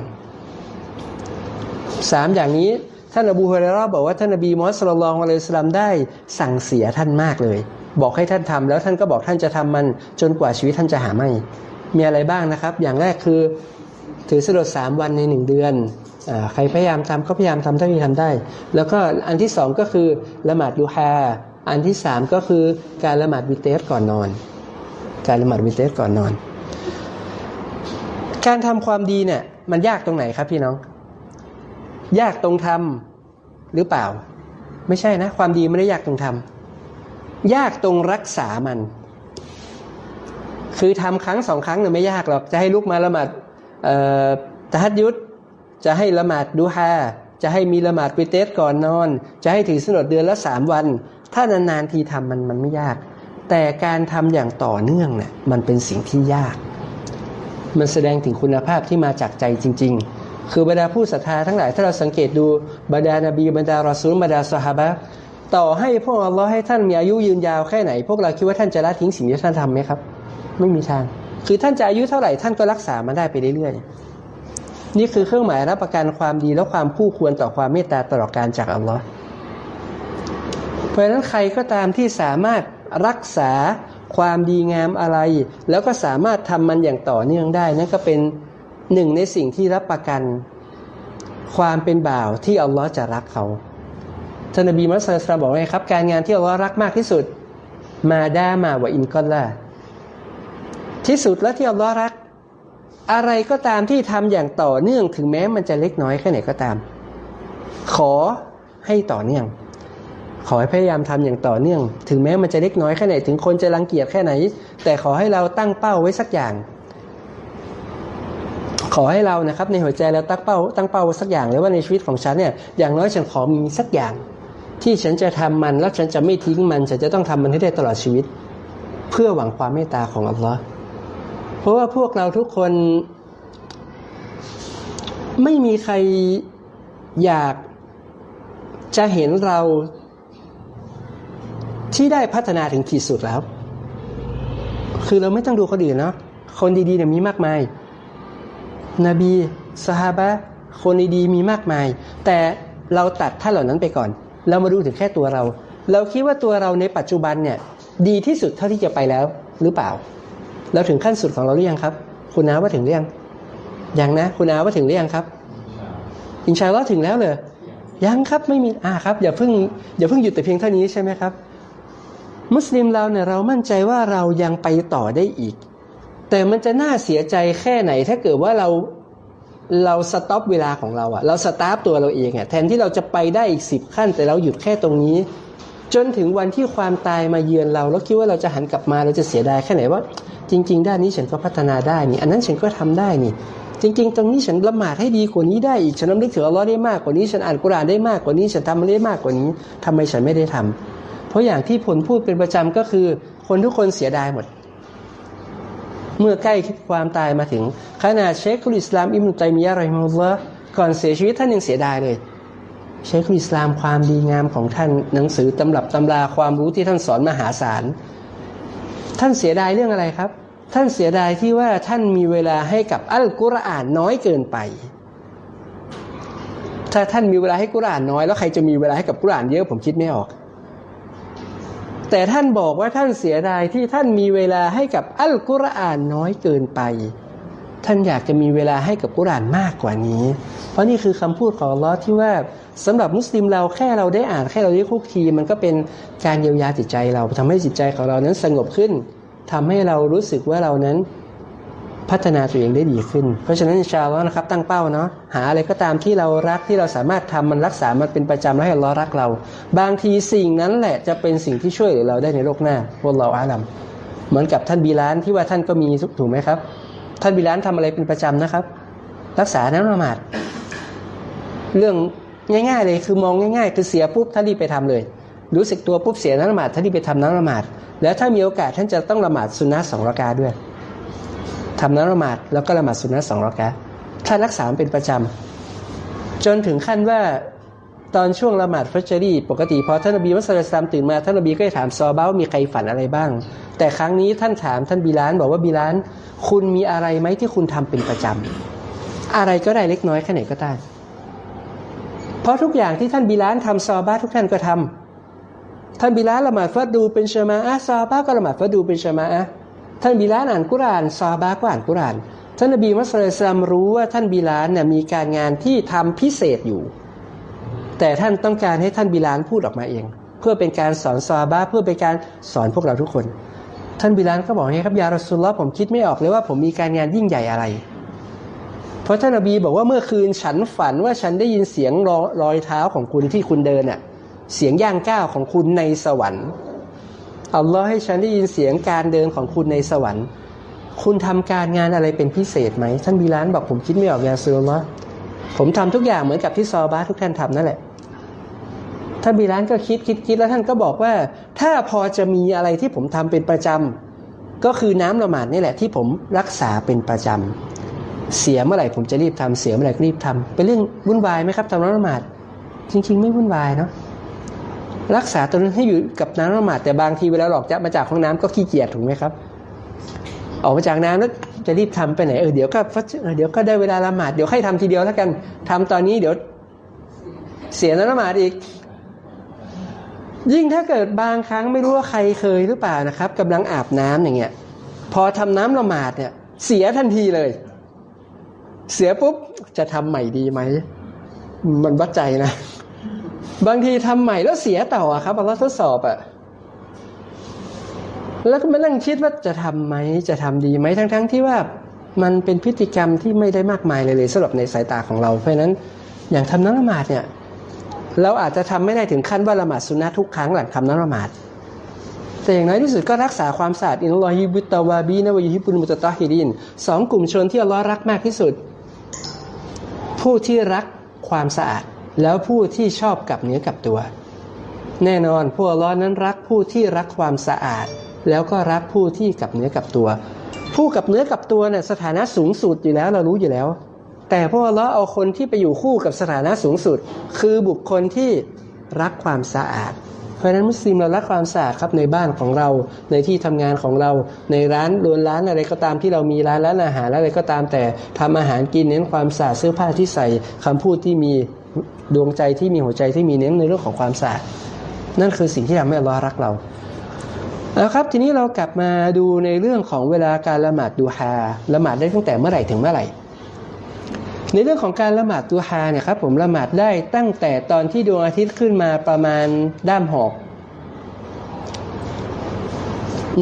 สามอย่างนี้ท่านอบูฮุเรรอบอกว่าท่านนบีมุฮัมมัดสุลลัลอะลัยสลามได้สั่งเสียท่านมากเลย บอกให้ท่านทำแล้วท่านก็บอกท่านจะทำมันจนกว่าชีวิตท่านจะหาไม่ มีอะไรบ้างนะครับ อย่างแรกคือถือสลดสามวันในหนึ่งเดือนอใครพยายามทำก็พยายามทำเท่าที่ทำได้ แล้วก็อันที่สองก็คือละหมาดดูฮาอันที่สามก็คือการละหมาดวิเตสก่อนนอน การละหมาดวิเตสก่อนนอน การทำความดีเนี่ยมันยากตรงไหนครับพี่น้อง ยากตรงทำหรือเปล่า ไม่ใช่นะ ความดีไม่ได้ยากตรงทำ ยากตรงรักษามัน คือทำครั้งสองครั้งเนี่ยไม่ยากหรอก จะให้ลุกมาละหมาดตะฮัดยุดจะให้ละหมาดดูฮาจะให้มีละหมาดปิเตสก่อนนอน จะให้ถือสนดเดือนละสามวัน ถ้านานๆทีทำมันมันไม่ยาก แต่การทำอย่างต่อเนื่องเนี่ยมันเป็นสิ่งที่ยาก มันแสดงถึงคุณภาพที่มาจากใจจริง ๆ คือบรรดาผู้ศรัทธาทั้งหลายถ้าเราสังเกตดูบรรดานบีบรรดารอซูลบรรดาสฮาบะ ต่อให้พวกอัลลอฮ์ให้ท่านมีอายุยืนยาวแค่ไหน พวกเราคิดว่าท่านจะละทิ้งสิ่งที่ท่านทำไหมครับ ไม่มีทาง คือท่านจะอายุเท่าไหร่ท่านก็รักษามาได้ไปเรื่อยๆ นี่คือเครื่องหมายรับประกันความดีและความคู่ควรต่อความเมตตาตลอดการจากอัลลอฮ์เพราะฉะนั้นใครก็ตามที่สามารถรักษาความดีงามอะไร แล้วก็สามารถทำมันอย่างต่อเนื่องได้นั่นก็เป็นหนึ่งในสิ่งที่รับประกัน ความเป็นบ่าวที่อัลลอฮ์จะรักเขา ท่านนบีมุฮัมมัดสุลตาบอกไงครับ การงานที่อัลลอฮ์รักมากที่สุด มาด้ามาวะอินกอลละที่สุดแล้วที่อัลลอฮ์รัก อะไรก็ตามที่ทำอย่างต่อเนื่องถึงแม้มันจะเล็กน้อยแค่ไหนก็ตาม ขอให้ต่อเนื่อง ขอให้พยายามทำอย่างต่อเนื่อง ถึงแม้มันจะเล็กน้อยแค่ไหน ถึงคนจะรังเกียจแค่ไหน แต่ขอให้เราตั้งเป้าไว้สักอย่าง ขอให้เรานะครับในหัวใจเราตั้งเป้าตั้งเป้าไว้สักอย่างเลยว่าในชีวิตของฉันเนี่ยอย่างน้อยฉันขอมีสักอย่าง ที่ฉันจะทำมันแล้วฉันจะไม่ทิ้งมัน ฉันจะต้องทำมันให้ได้ตลอดชีวิต เพื่อหวังความเมตตาของอัลลอฮ์เพราะว่าพวกเราทุกคนไม่มีใครอยากจะเห็นเราที่ได้พัฒนาถึงขีดสุดแล้ว คือเราไม่ต้องดูคนอื่นเนาะคนดีๆเนี่ยมีมากมาย นบีสฮาบะคนดีๆมีมากมาย แต่เราตัดท่านเหล่านั้นไปก่อน เรามาดูถึงแค่ตัวเรา เราคิดว่าตัวเราในปัจจุบันเนี่ยดีที่สุดเท่าที่จะไปแล้วหรือเปล่า เราถึงขั้นสุดของเราหรือยังครับ คุณน้าว่าถึงหรือยังยังนะ คุณน้าว่าถึงหรือยังครับإن شاء اللهถึงแล้วเลยยังครับไม่มีอ่าครับอย่าเพิ่งอย่าเพิ่งหยุดแต่เพียงเท่านี้ใช่ไหมครับ มุสลิมเราเนี่ยเรามั่นใจว่าเรายังไปต่อได้อีก แต่มันจะน่าเสียใจแค่ไหนถ้าเกิดว่าเรา เรา stop เวลาของเราอะเราสตาร์ทตัวเราเองอะแทนที่เราจะไปได้อีกสิบขั้น แต่เราหยุดแค่ตรงนี้ จนถึงวันที่ความตายมาเยือนเรา แล้วคิดว่าเราจะหันกลับมาเราจะเสียดายแค่ไหนว่า จริง ๆ ด้านนี้ฉันก็พัฒนาได้นี่ อันนั้นฉันก็ทำได้นี่ จริง ๆ ตรงนี้ฉันละหมาดให้ดีกว่านี้ได้อีกฉันน้ำลึกถึงอัลลอฮ์ได้มากกว่านี้ฉันอ่านกุรานได้มากกว่านี้ฉันทำมันได้มากกว่านี้ทำไมฉันไม่ได้ทำเพราะอย่างที่ผลพูดเป็นประจำก็คือ คนทุกคนเสียดายหมด เมื่อใกล้ความตายมาถึงขนาดเชคคุลิสลามอิมนุตัยมียะห์รมุลลอฮ์ก่อนเสียชีวิตท่านยังเสียดายเลย เชคคุลิสลามความดีงามของท่านหนังสือตำรับตำราความรู้ที่ท่านสอนมหาศาล ท่านเสียดายเรื่องอะไรครับ ท่านเสียดายที่ว่าท่านมีเวลาให้กับอัลกุรอานน้อยเกินไป ถ้าท่านมีเวลาให้กุรอานน้อย แล้วใครจะมีเวลาให้กับกุรอานเยอะผมคิดไม่ออก แต่ท่านบอกว่าท่านเสียดายที่ท่านมีเวลาให้กับอัลกุรอานน้อยเกินไป ท่านอยากจะมีเวลาให้กับกุรอานมากกว่านี้ เพราะนี่คือคำพูดของลอที่ว่าสำหรับมุสลิมเราแค่เราได้อ่านแค่เราได้คุกคีมันก็เป็นการเยียวยาจิตใจเราทำให้จิตใจของเรานั้นสงบขึ้นทำให้เรารู้สึกว่าเรานั้น พัฒนาตัวเองได้ดีขึ้น เพราะฉะนั้นชาอัลลอฮ์นะครับตั้งเป้าเนาะหาอะไรก็ตามที่เรารักที่เราสามารถทำมันรักษามันเป็นประจำแล้วให้อัลลอรักเรา บางทีสิ่งนั้นแหละจะเป็นสิ่งที่ช่วยเหลือเราได้ในโลกหน้าพวกเราอาลัมเหมือนกับท่านบีลานที่ว่าท่านก็มีถูกไหมครับ ท่านบิลานทำอะไรเป็นประจำนะครับ รักษาน้ำละหมาดเรื่องง่าย ๆ เลยคือมองง่าย ๆ คือเสียปุ๊บท่านรีบไปทำเลย รู้สึกตัวปุ๊บเสียน้ำละหมาดท่านรีบไปทำน้ำละหมาดแล้วถ้ามีโอกาสท่านจะต้องละหมาดสุนนะสองรากาด้วย ทำน้ำละหมาดแล้วก็ละหมาดสุนนะสองรากาท่านรักษาเป็นประจำ จนถึงขั้นว่าตอนช่วงละหมาดฟัจรีปกติพอท่านนบีมุสลิมตื่นมาท่านนบีก็จะถามซอบ้าว่ามีใครฝันอะไรบ้าง แต่ครั้งนี้ท่านถามท่านบิลาลบอกว่าบิลาล คุณมีอะไรไหมที่คุณทำเป็นประจำอะไรก็ได้เล็กน้อยแค่ไหนก็ได้เพราะทุกอย่างที่ท่านบิลาลทำซอฮาบะฮ์ทุกท่านก็ทำท่านบิลาลละหมาดฟัรดูเป็นญะมาอะฮ์ซอฮาบะฮ์ก็ละหมาดฟัรดูเป็นญะมาอะฮ์ ท่านบิลาลอ่านกุรอานซอฮาบะฮ์ก็อ่านกุรอาน ท่านนบีมุฮัมมัดรู้ว่าท่านบิลาลเนี่ยมีการงานที่ทำพิเศษอยู่ แต่ท่านต้องการให้ท่านบิลาลพูดออกมาเอง เพื่อเป็นการสอนซาบะเพื่อเป็นการสอนพวกเราทุกคน ท่านบิลานก็บอกไงครับยารสุลลอผมคิดไม่ออกเลยว่าผมมีการงานยิ่งใหญ่อะไร เพราะท่านอบีบอกว่าเมื่อคืนฉันฝันว่าฉันได้ยินเสียงรอรอยเท้าของคุณที่คุณเดินอะเสียงย่างก้าวของคุณในสวรรค์ อัลลอฮ์ให้ฉันได้ยินเสียงการเดินของคุณในสวรรค์ คุณทำการงานอะไรเป็นพิเศษไหม ท่านบิลานบอกผมคิดไม่ออกยาซุลลอผมทำทุกอย่างเหมือนกับที่ซอบาทุกท่านทำนั่นแหละท่านบิลานก็คิดคิดคิดแล้วท่านก็บอกว่า ถ้าพอจะมีอะไรที่ผมทำเป็นประจำก็คือน้ำละหมาดนี่แหละที่ผมรักษาเป็นประจำเสียเมื่อไหร่ผมจะรีบทำเสียเมื่อไหร่รีบทำเป็นเรื่องวุ่นวายไหมครับทำน้ำละหมาดจริง ๆ ไม่วุ่นวายเนาะ รักษาตนนั้นให้อยู่กับน้ำละหมาดแต่บางทีเวลาหลอกจะมาจากห้องน้ำก็ขี้เกียจถูกไหมครับ ออกมาจากน้ำแล้วจะรีบทำไปไหนเออเดี๋ยวก็เดี๋ยวก็ได้เวลาละหมาดเดี๋ยวให้ทำทีเดียวแล้วกันทำตอนนี้เดี๋ยวเสียน้ำละหมาดอีก ยิ่งถ้าเกิดบางครั้งไม่รู้ว่าใครเคยหรือเปล่านะครับกำลังอาบน้ำอย่างเงี้ยพอทำน้ำละหมาดเนี่ย เสียทันทีเลย เสียปุ๊บจะทำใหม่ดีไหม มันวัดใจนะ บางทีทำใหม่แล้วเสียต่อครับเราทดสอบอะแล้วก็มานั่งคิดว่าจะทํำไหมจะทำดีไหมทั้งๆทที่ว่ามันเป็นพฤติกรรมที่ไม่ได้มากมายเลยเลยสำหรับในสายตาของเรา เพราะนั้นอย่างทำน้ำละหมาดเนี่ยเราอาจจะทำไม่ได้ถึงขั้นว่าละหมาดสุนนะทุกครั้งหลังทำน้ำละหมาด แต่อย่างน้อยที่สุดก็รักษาความสะอาดอินลอฮิบุตตาวาบีนะวะยิบุลมุตตะฮิดินสองกลุ่มชนที่อัลลอฮ์รักมากที่สุด ผู้ที่รักความสะอาด แล้วผู้ที่ชอบกับเนื้อกับตัว แน่นอนผู้อัลลอฮ์นั้นรักผู้ที่รักความสะอาด แล้วก็รักผู้ที่กับเนื้อกับตัว ผู้กับเนื้อกับตัวเนี่ยสถานะสูงสุดอยู่แล้วเรารู้อยู่แล้ว แต่พวกเราเอาคนที่ไปอยู่คู่กับสถานะสูงสุด คือบุคคลที่รักความสะอาด เพราะฉะนั้นมุสลิมเรารักความสะอาดครับในบ้านของเราในที่ทำงานของเราในร้านรวนร้านอะไรก็ตามที่เรามีร้านร้านอาหารอะไรก็ตามแต่ทำอาหารกินเน้นความสะอาดเสื้อผ้าที่ใส่คำพูดที่มี ดวงใจที่มีหัวใจที่มีเน้นในเรื่องของความสะอาดนั่นคือสิ่งที่ทำให้เรารักเราแล้วครับทีนี้เรากลับมาดูในเรื่องของเวลาการละหมาดดูฮาละหมาดได้ตั้งแต่เมื่อไหร่ถึงเมื่อไหร่ ในเรื่องของการละหมาดตัวฮาเนี่ยครับผมละหมาดได้ตั้งแต่ตอนที่ดวงอาทิตย์ขึ้นมาประมาณด้ามหอก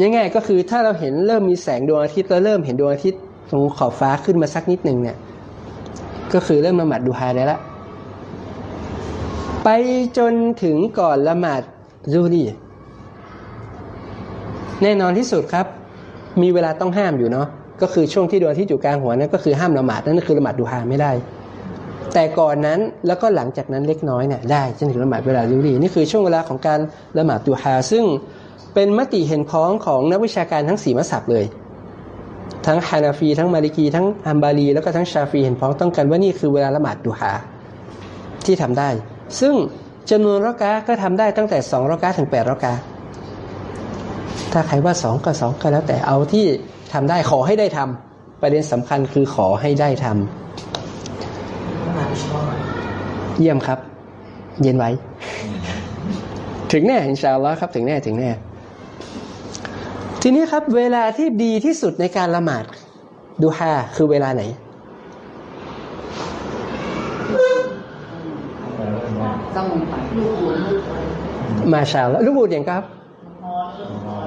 ยังไงก็คือถ้าเราเห็นเริ่มมีแสงดวงอาทิตย์เราเริ่มเห็นดวงอาทิตย์ตรงขอบฟ้าขึ้นมาสักนิดหนึ่งเนี่ยก็คือเริ่มละหมาดดูฮาได้ละ ไปจนถึงก่อนละหมาดซูรีแน่นอนที่สุดครับ มีเวลาต้องห้ามอยู่เนาะก็คือช่วงที่ดวงอาทิตย์อยู่กลางหัวนั้นก็คือห้ามละหมาดนั่นคือละหมาดดูฮาไม่ได้ แต่ก่อนนั้นแล้วก็หลังจากนั้นเล็กน้อยเนี่ยได้จนถึงละหมาดเวลาลิรีนี่คือช่วงเวลาของการละหมาดดูฮาซึ่งเป็นมติเห็นพ้องของนักวิชาการทั้งสี่มัสยิดเลย ทั้งฮานาฟีทั้งมาลิกีทั้งอัมบาลีแล้วก็ทั้งชาฟีเห็นพ้องต้องกันว่านี่คือเวลาละหมาดดูฮาที่ทำได้ ซึ่งจำนวนรักาก็ทำได้ตั้งแต่สองรักาถึงแปดรักาถ้าใครว่าสองก็สองก็แล้วแต่เอาที่ทำได้ขอให้ได้ทำประเด็นสำคัญคือขอให้ได้ทำเยี่ยมครับ เย็นไว้ ถึงแน่อินชาอัลลอฮ์ครับถึงแน่ถึงแน่ทีนี้ครับเวลาที่ดีที่สุดในการละหมาดดูฮาคือเวลาไหน ต้องไปลูกอูดมาชาแล้วลูกอูดอย่างครับ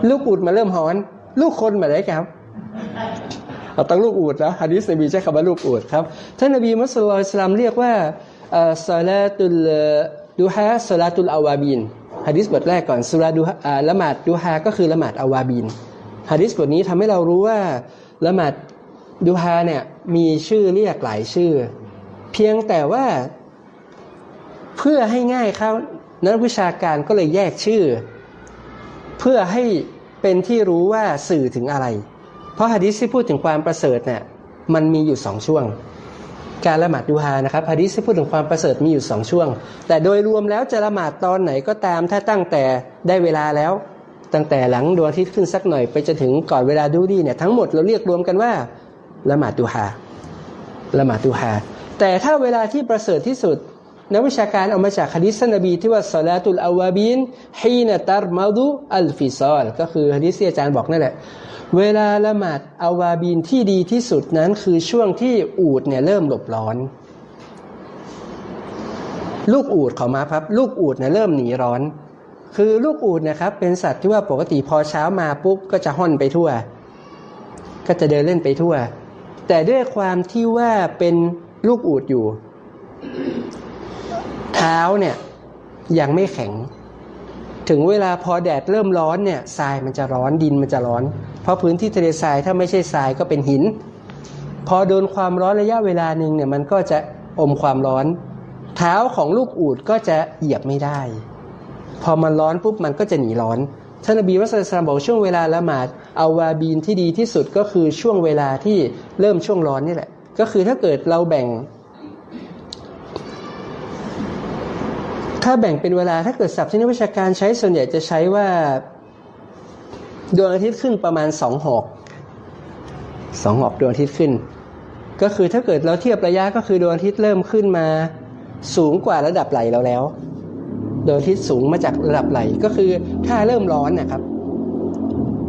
ลูกอูดมาเริ่มฮอน ลูกคนมาได้ครับเราต้องลูกอูดนะฮะดิษนบีใช้คำว่าลูกอูดครับท่านนบีมุสลิมเรียกว่าสลาตุลดูฮาสลาตุลอาวาบินฮะดิษบทแรกก่อนสุราดูละหมาดดูฮาก็คือละหมาดอาวาบินฮะดิษบทนี้ทำให้เรารู้ว่าละหมาดดูฮาเนี่ยมีชื่อเรียกหลายชื่อ เพียงแต่ว่า เพื่อให้ง่ายเขานักวิชาการก็เลยแยกชื่อ เพื่อให้เป็นที่รู้ว่าสื่อถึงอะไร เพราะฮะดิษที่พูดถึงความประเสริฐเนี่ยมันมีอยู่สองช่วง การละหมาดดูฮานะครับฮะดิษที่พูดถึงความประเสริฐมีอยู่สองช่วง แต่โดยรวมแล้วจะละหมาดตอนไหนก็ตามถ้าตั้งแต่ได้เวลาแล้ว ตั้งแต่หลังดวงอาทิตย์ขึ้นสักหน่อยไปจนถึงก่อนเวลาดูดีเนี่ยทั้งหมดเราเรียกรวมกันว่าละหมาดดูฮาละหมาดดูฮาแต่ถ้าเวลาที่ประเสริฐที่สุด นักวิชาการเอามาจากฮะดิษนบีที่ว่าสลาตุลอาวาบินฮีนตารมาดุอัลฟิซอลก็คือฮะดิษที่อาจารย์บอกนั่นแหละ เวลาละหมาดอาวาบินที่ดีที่สุดนั้นคือช่วงที่อูดเนี่ยเริ่มหลบร้อน ลูกอูดเขามาครับ ลูกอูดเนี่ยเริ่มหนีร้อน คือลูกอูดนะครับ เป็นสัตว์ที่ว่าปกติพอเช้ามาปุ๊บก็จะห่อนไปทั่ว ก็จะเดินเล่นไปทั่ว แต่ด้วยความที่ว่าเป็นลูกอูดอยู่ เท้าเนี่ยยังไม่แข็ง ถึงเวลาพอแดดเริ่มร้อนเนี่ยทรายมันจะร้อนดินมันจะร้อน เพราะพื้นที่ทะเลทรายถ้าไม่ใช่ทรายก็เป็นหิน พอโดนความร้อนระยะเวลาหนึ่งเนี่ยมันก็จะอมความร้อน เท้าของลูกอูดก็จะเหยียบไม่ได้ พอมันร้อนปุ๊บมันก็จะหนีร้อนท่านนบีมุสลิมบอกช่วงเวลาละหมาดอาวาบีนที่ดีที่สุดก็คือช่วงเวลาที่เริ่มช่วงร้อนนี่แหละ ก็คือถ้าเกิดเราแบ่ง ถ้าแบ่งเป็นเวลาถ้าเกิดศัพท์ที่นักวิชาการใช้ส่วนใหญ่จะใช้ว่าดวงอาทิตย์ขึ้นประมาณสองหอกสองหอกดวงอาทิตย์ขึ้น ก็คือถ้าเกิดเราเทียบระยะก็คือดวงอาทิตย์เริ่มขึ้นมาสูงกว่าระดับไหลเราแล้วดวงอาทิตย์สูงมาจากระดับไหลก็คือถ้าเริ่มร้อนนะครับ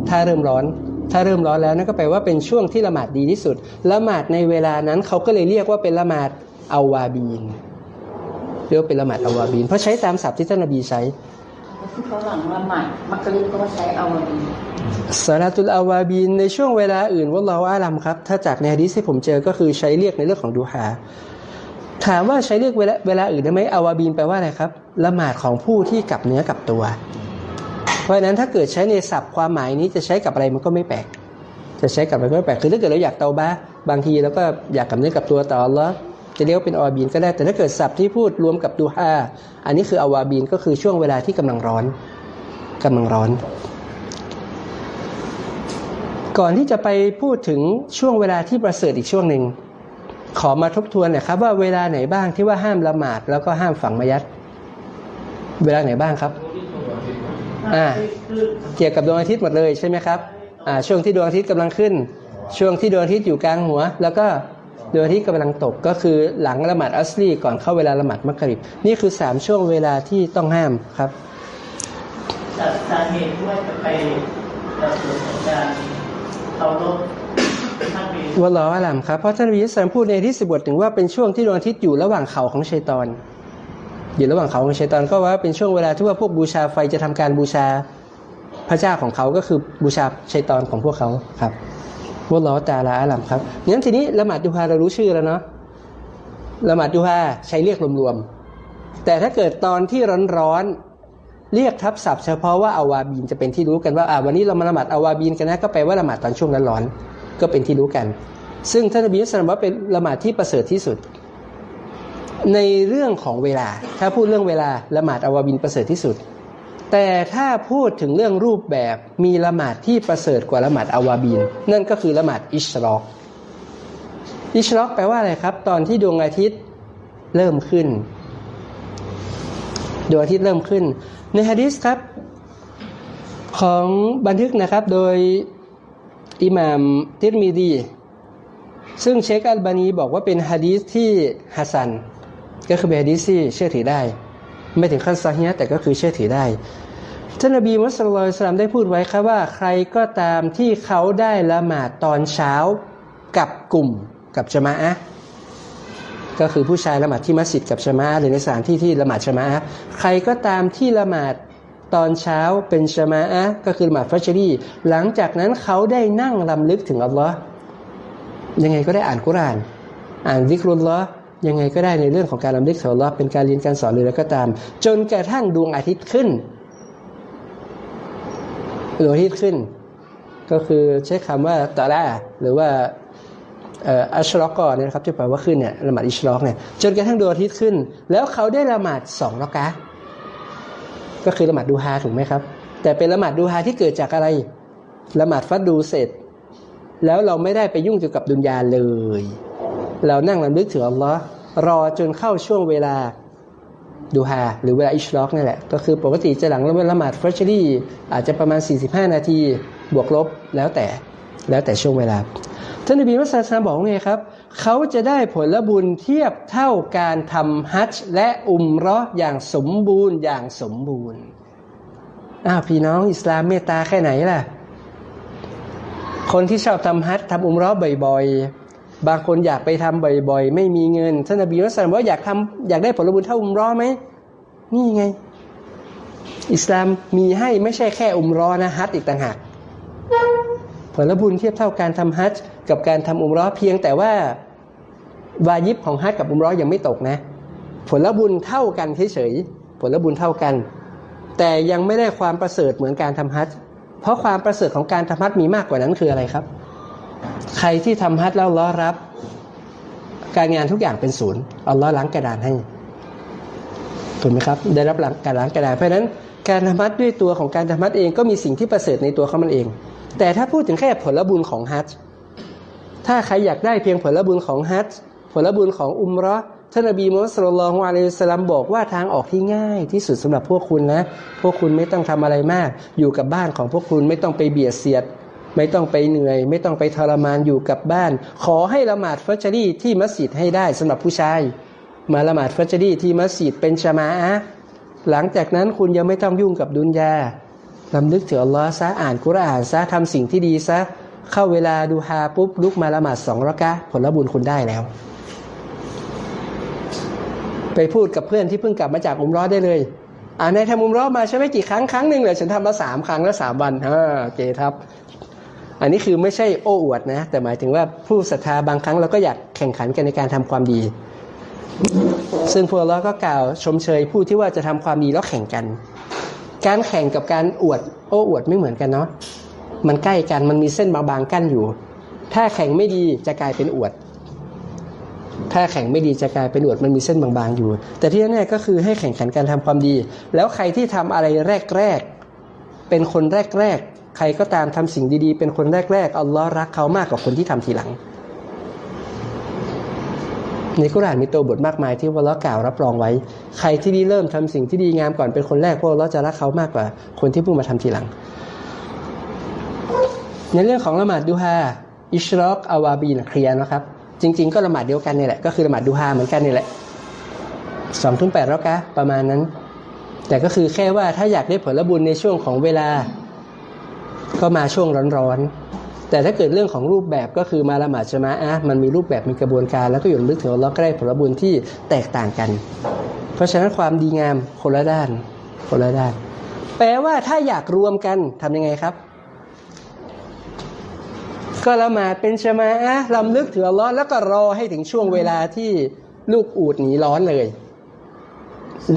ถ้าเริ่มร้อน ถ้าเริ่มร้อนแล้วนั่นก็แปลว่าเป็นช่วงที่ละหมาดดีที่สุดละหมาดในเวลานั้นเขาก็เลยเรียกว่าเป็นละหมาดอาวาบีน เรียกว่าเป็นละหมาดอาวาบีนเพราะใช้ตามศัพท์ที่ท่านนบีใช้ที่เขาหลังละหมาดมักกะลิบก็ใช้เอาวันนี้สาราตุลอาวาบีนในช่วงเวลาอื่นวัลลอฮุอาลัมครับ ถ้าจากในฮะดีษที่ผมเจอก็คือใช้เรียกในเรื่องของดูฮาถามว่าใช้เรียกเวลาเวลาอื่นได้ไหมอาวาบีนแปลว่าอะไรครับละหมาดของผู้ที่กลับเนื้อกลับตัว เพราะฉะนั้นถ้าเกิดใช้ในศัพท์ความหมายนี้จะใช้กับอะไรมันก็ไม่แปลกจะใช้กับอะไรก็ไม่แปลกคือถ้าเกิดเราอยากเตาบ้าบางทีเราก็อยากกลับเนื้อกลับตัวต่ออัลลอฮ์ จะเรียกว่าเป็นอวาบีนก็ได้ แต่ถ้าเกิดศัพท์ที่พูดรวมกับดูฮาอันนี้คืออาวาบีนก็คือช่วงเวลาที่กำลังร้อนกำลังร้อน ก่อนที่จะไปพูดถึงช่วงเวลาที่ประเสริฐอีกช่วงหนึ่งขอมาทบทวนหน่อยครับว่าเวลาไหนบ้างที่ว่าห้ามละหมาดแล้วก็ห้ามฝังมายัด เวลาไหนบ้างครับอ่าเกี่ยวกับดวงอาทิตย์หมดเลยใช่ไหมครับอ่าช่วงที่ดวงอาทิตย์กำลังขึ้น ช่วงที่ดวงอาทิตย์อยู่กลางหัว แล้วก็ ดวงอาทิตย์กำลังตกก็คือหลังละหมาดอัสลีก่อนเข้าเวลาละหมาดมักริบ นี่คือสามช่วงเวลาที่ต้องห้ามครับสาเหตุว่าจะไปประสบการณ์เคารพท่านมีวะลออาลัมครับ เพราะท่านนบีอิสลามพูดในที่สิบทถึงว่าเป็นช่วงที่ดวงอาทิตย์อยู่ระหว่างเขาของชัยตอน อยู่ระหว่างเขาของชัยตอนก็ว่าเป็นช่วงเวลาที่ว่าพวกบูชาไฟจะทำการบูชาพระเจ้าของเขาก็คือบูชาชัยตอนของพวกเขาครับ วะลอตาลาอาลัมครับงั้นทีนี้ละหมาดดูฮาเรารู้ชื่อแล้วเนาะละหมาดดูฮาใช้เรียกรวมๆแต่ถ้าเกิดตอนที่ร้อนๆเรียกทับศัพท์เฉพาะว่าอาวาบีนจะเป็นที่รู้กันว่าอ่าวันนี้เรามาละหมาดอาวาบีนกันนะก็แปลว่าละหมาดตอนช่วงนั้นร้อนก็เป็นที่รู้กัน ซึ่งท่านนบีมุสลิมว่าเป็นละหมาดที่ประเสริฐที่สุด ในเรื่องของเวลา ถ้าพูดเรื่องเวลาละหมาดอาวาบินประเสริฐที่สุด แต่ถ้าพูดถึงเรื่องรูปแบบมีละหมาดที่ประเสริฐกว่าละหมาดอาวาบินนั่นก็คือละหมาดอิชรอกอิชรอกแปลว่าอะไรครับ ตอนที่ดวงอาทิตย์เริ่มขึ้น ดวงอาทิตย์เริ่มขึ้น ในฮะดิษครับ ของบันทึกนะครับโดยอิหม่ามติรมีดี ซึ่งเชคอัลบานีบอกว่าเป็นฮะดีษที่ฮัสซัน ก็คือเป็นฮะดีษที่เชื่อถือได้ ไม่ถึงขั้นซอฮีฮ์แต่ก็คือเชื่อถือได้ท่านนบีมุสลิมสลามได้พูดไว้ครับว่าใครก็ตามที่เขาได้ละหมาดตอนเช้ากับกลุ่มกับจามะอะก็คือผู้ชายละหมาดที่มัสยิดกับจามะหรือในสถานที่ที่ละหมาดจามะใครก็ตามที่ละหมาดตอนเช้าเป็นชมาอะก็คือละหมาดฟัจรีหลังจากนั้นเขาได้นั่งลำลึกถึงอัลลอฮ์ยังไงก็ได้อ่านกุราน อ่านวิกรุลลอฮ์ ยังไงก็ได้ในเรื่องของการลำลึกถึงอัลลอฮ์เป็นการเรียนการสอนหรืออะไรก็ตาม จนกระทั่งดวงอาทิตย์ขึ้นดวงอาทิตย์ขึ้น ก็คือใช้คำว่าตะลาหรือว่าอัชรอกอเนี่ยนะครับที่แปลว่าขึ้นเนี่ยละหมาดอิชรอกเนี่ยจนกระทั่งดวงอาทิตย์ขึ้น แล้วเขาได้ละหมาดสองรักะก็คือละหมาดดูฮาถูกไหมครับ แต่เป็นละหมาดดูฮาที่เกิดจากอะไรละหมาดฟัดดูเสร็จ แล้วเราไม่ได้ไปยุ่งเกี่ยวกับดุนยาเลย เรานั่งลำลึกถึงอัลลอฮ์รอจนเข้าช่วงเวลาดูฮาหรือเวลาอิชล็อกนี่แหละ ก็คือปกติจะหลังละหมาดเฟัชรี่อาจจะประมาณ 45 นาที บวกลบแล้วแต่แล้วแต่ช่วงเวลา ท่านนบีมุสลิมบอกไงครับ เขาจะได้ผลบุญเทียบเท่าการทำฮัจจ์และอุมราะห์อย่างสมบูรณ์อย่างสมบูรณ์อ้าวพี่น้องอิสลามเมตตาแค่ไหนล่ะ คนที่ชอบทำฮัจจ์ทำอุมราะห์บ่อยๆ บางคนอยากไปทำบ่อยๆ ไม่มีเงินท่านนบีมุสลิมว่าอยากทำอยากได้ผลบุญเท่าอุมราะห์ไหมนี่ไง อิสลามมีให้ไม่ใช่แค่อุมราะห์นะฮัจจ์อีกต่างหากผลบุญเทียบเท่าการทำฮัจจ์กับการทำอุมราะห์เพียงแต่ว่าวายิบของฮัจจ์กับอุมราะห์ยังไม่ตกนะ ผลบุญเท่ากันเฉยๆผลบุญเท่ากัน แต่ยังไม่ได้ความประเสริฐเหมือนการทำฮัจจ์เพราะความประเสริฐของการทำฮัจจ์มีมากกว่านั้นคืออะไรครับ ใครที่ทำฮัจจ์แล้วล้อรับ การงานทุกอย่างเป็นศูนย์เอัลลอล้างกระดานให้ถูกไหมครับ ได้รับการล้างกระดานเพราะฉะนั้นการทำฮัจจ์ด้วยตัวของการทำฮัจจ์เองก็มีสิ่งที่ประเสริฐในตัวเขามันเอง แต่ถ้าพูดถึงแค่ผลบุญของฮัจจ์ถ้าใครอยากได้เพียงผลบุญของฮัจจ์ผลบุญของอุมราะห์ท่านนบีมุฮัมมัดสุลลัลฮวาเลสลามบอกว่าทางออกที่ง่ายที่สุดสำหรับพวกคุณนะ พวกคุณไม่ต้องทำอะไรมาก อยู่กับบ้านของพวกคุณไม่ต้องไปเบียดเสียด ไม่ต้องไปเหนื่อย ไม่ต้องไปทรมานอยู่กับบ้าน ขอให้ละหมาดฟัจรีที่มัสยิดให้ได้สำหรับผู้ชาย มาละหมาดฟัจรีที่มัสยิดเป็นชมาอะหลังจากนั้นคุณยังไม่ต้องยุ่งกับดุนยาลำลึกถึงอัลลอฮ์ซะอ่านกุรอานซะทำสิ่งที่ดีซะเข้าเวลาดูฮาปุ๊บลุกมาละหมาดสองรักะผลบุญคุณได้แล้ว ไปพูดกับเพื่อนที่เพิ่งกลับมาจากอุมร้อได้เลยอ่านในทำอุมร้อมาใช่ไหมกี่ครั้งครั้งหนึ่งเลยฉันทำมาสามครั้งแล้วสามวันฮ่าโอเคครับ อันนี้คือไม่ใช่โอ้อวดนะ แต่หมายถึงว่าผู้ศรัทธาบางครั้งเราก็อยากแข่งขันกันในการทำความดี ซึ่งพวกเราก็กล่าวชมเชยผู้ที่ว่าจะทำความดีแล้วแข่งกัน การแข่งกับการอวด โอ้อวดไม่เหมือนกันเนาะมันใกล้กันมันมีเส้นบางๆกั้นอยู่ ถ้าแข่งไม่ดีจะกลายเป็นอวด ถ้าแข่งไม่ดีจะกลายเป็นอวดมันมีเส้นบางๆอยู่ แต่ที่แน่ๆก็คือให้แข่งขันการทำความดี แล้วใครที่ทำอะไรแรกๆเป็นคนแรกๆ ใครก็ตามทำสิ่งดีๆ เป็นคนแรกๆอัลลอฮ์รักเขามากกว่าคนที่ทำทีหลัง ในกุรอานมีตัวบทมากมายที่วะล้อกล่าวรับรองไว้ ใครที่ดีเริ่มทำสิ่งที่ดีงามก่อนเป็นคนแรกพวกเราจะรักเขามากกว่า คนที่เพิ่งมาทำทีหลัง ในเรื่องของละหมาดดูฮาอิชรอกอาวาบีนเคลียนะครับ จริง ๆ ก็ละหมาดเดียวกันนี่แหละก็คือละหมาดดูฮาเหมือนกันนี่แหละสองทุ่มแปดแล้วกะประมาณนั้น แต่ก็คือแค่ว่าถ้าอยากได้ผลบุญในช่วงของเวลา ก็มาช่วงร้อนๆ แต่ถ้าเกิดเรื่องของรูปแบบก็คือมาละหมาดชมะอะมันมีรูปแบบมีกระบวนการ แล้วก็อยู่ลึกถึงเราก็ได้ผลบุญที่แตกต่างกัน เพราะฉะนั้นความดีงามคนละด้าน คนละด้าน แปลว่าถ้าอยากรวมกันทำยังไงครับ ก็ละหมาดเป็นชมาอะลำลึกถึงอัลลอฮ์แล้วก็รอให้ถึงช่วงเวลาที่ลูกอูดหนีร้อนเลย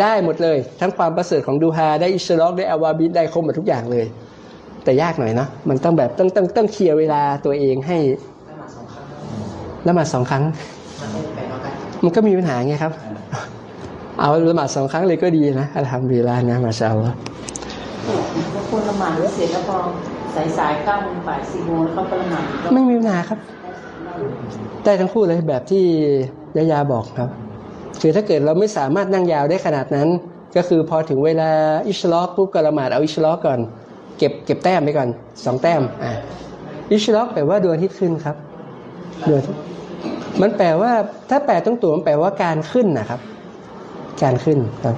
ได้หมดเลย ทั้งความประเสริฐของดูฮาได้อิชรอกได้อาวาบิดได้คมหมดทุกอย่างเลย แต่ยากหน่อยเนาะมันต้องแบบต้องต้องต้องเคลียร์เวลาตัวเองให้ละหมาดสองครั้ง มันก็มีปัญหาไงครับ เอาละหมาดสองครั้งเลยก็ดีนะอัลฮัมดุลิลลาห์นะมาชาอัลลอฮ์บางคนละหมาดแล้วเสร็จแล้วพอสายสายๆเก้าโมงบ่ายสี่โมงแล้วเขาก็ละหมาดอีกรอบไม่มีปัญหาครับ ได้ทั้งคู่เลยแบบที่ยายาบอกครับ คือถ้าเกิดเราไม่สามารถนั่งยาวได้ขนาดนั้น ก็คือพอถึงเวลาอิชลอกปุ๊บก็ละหมาดเอาอิชลอกก่อน เก็บเก็บแต้มไปก่อนสองแต้มอะอิชลอกแปลว่าดวงอาทิตย์ขึ้นครับดวงอาทิตย์มันแปลว่า ถ้าแปลตรงตัวมันแปลว่าการขึ้นนะครับ การขึ้นครับ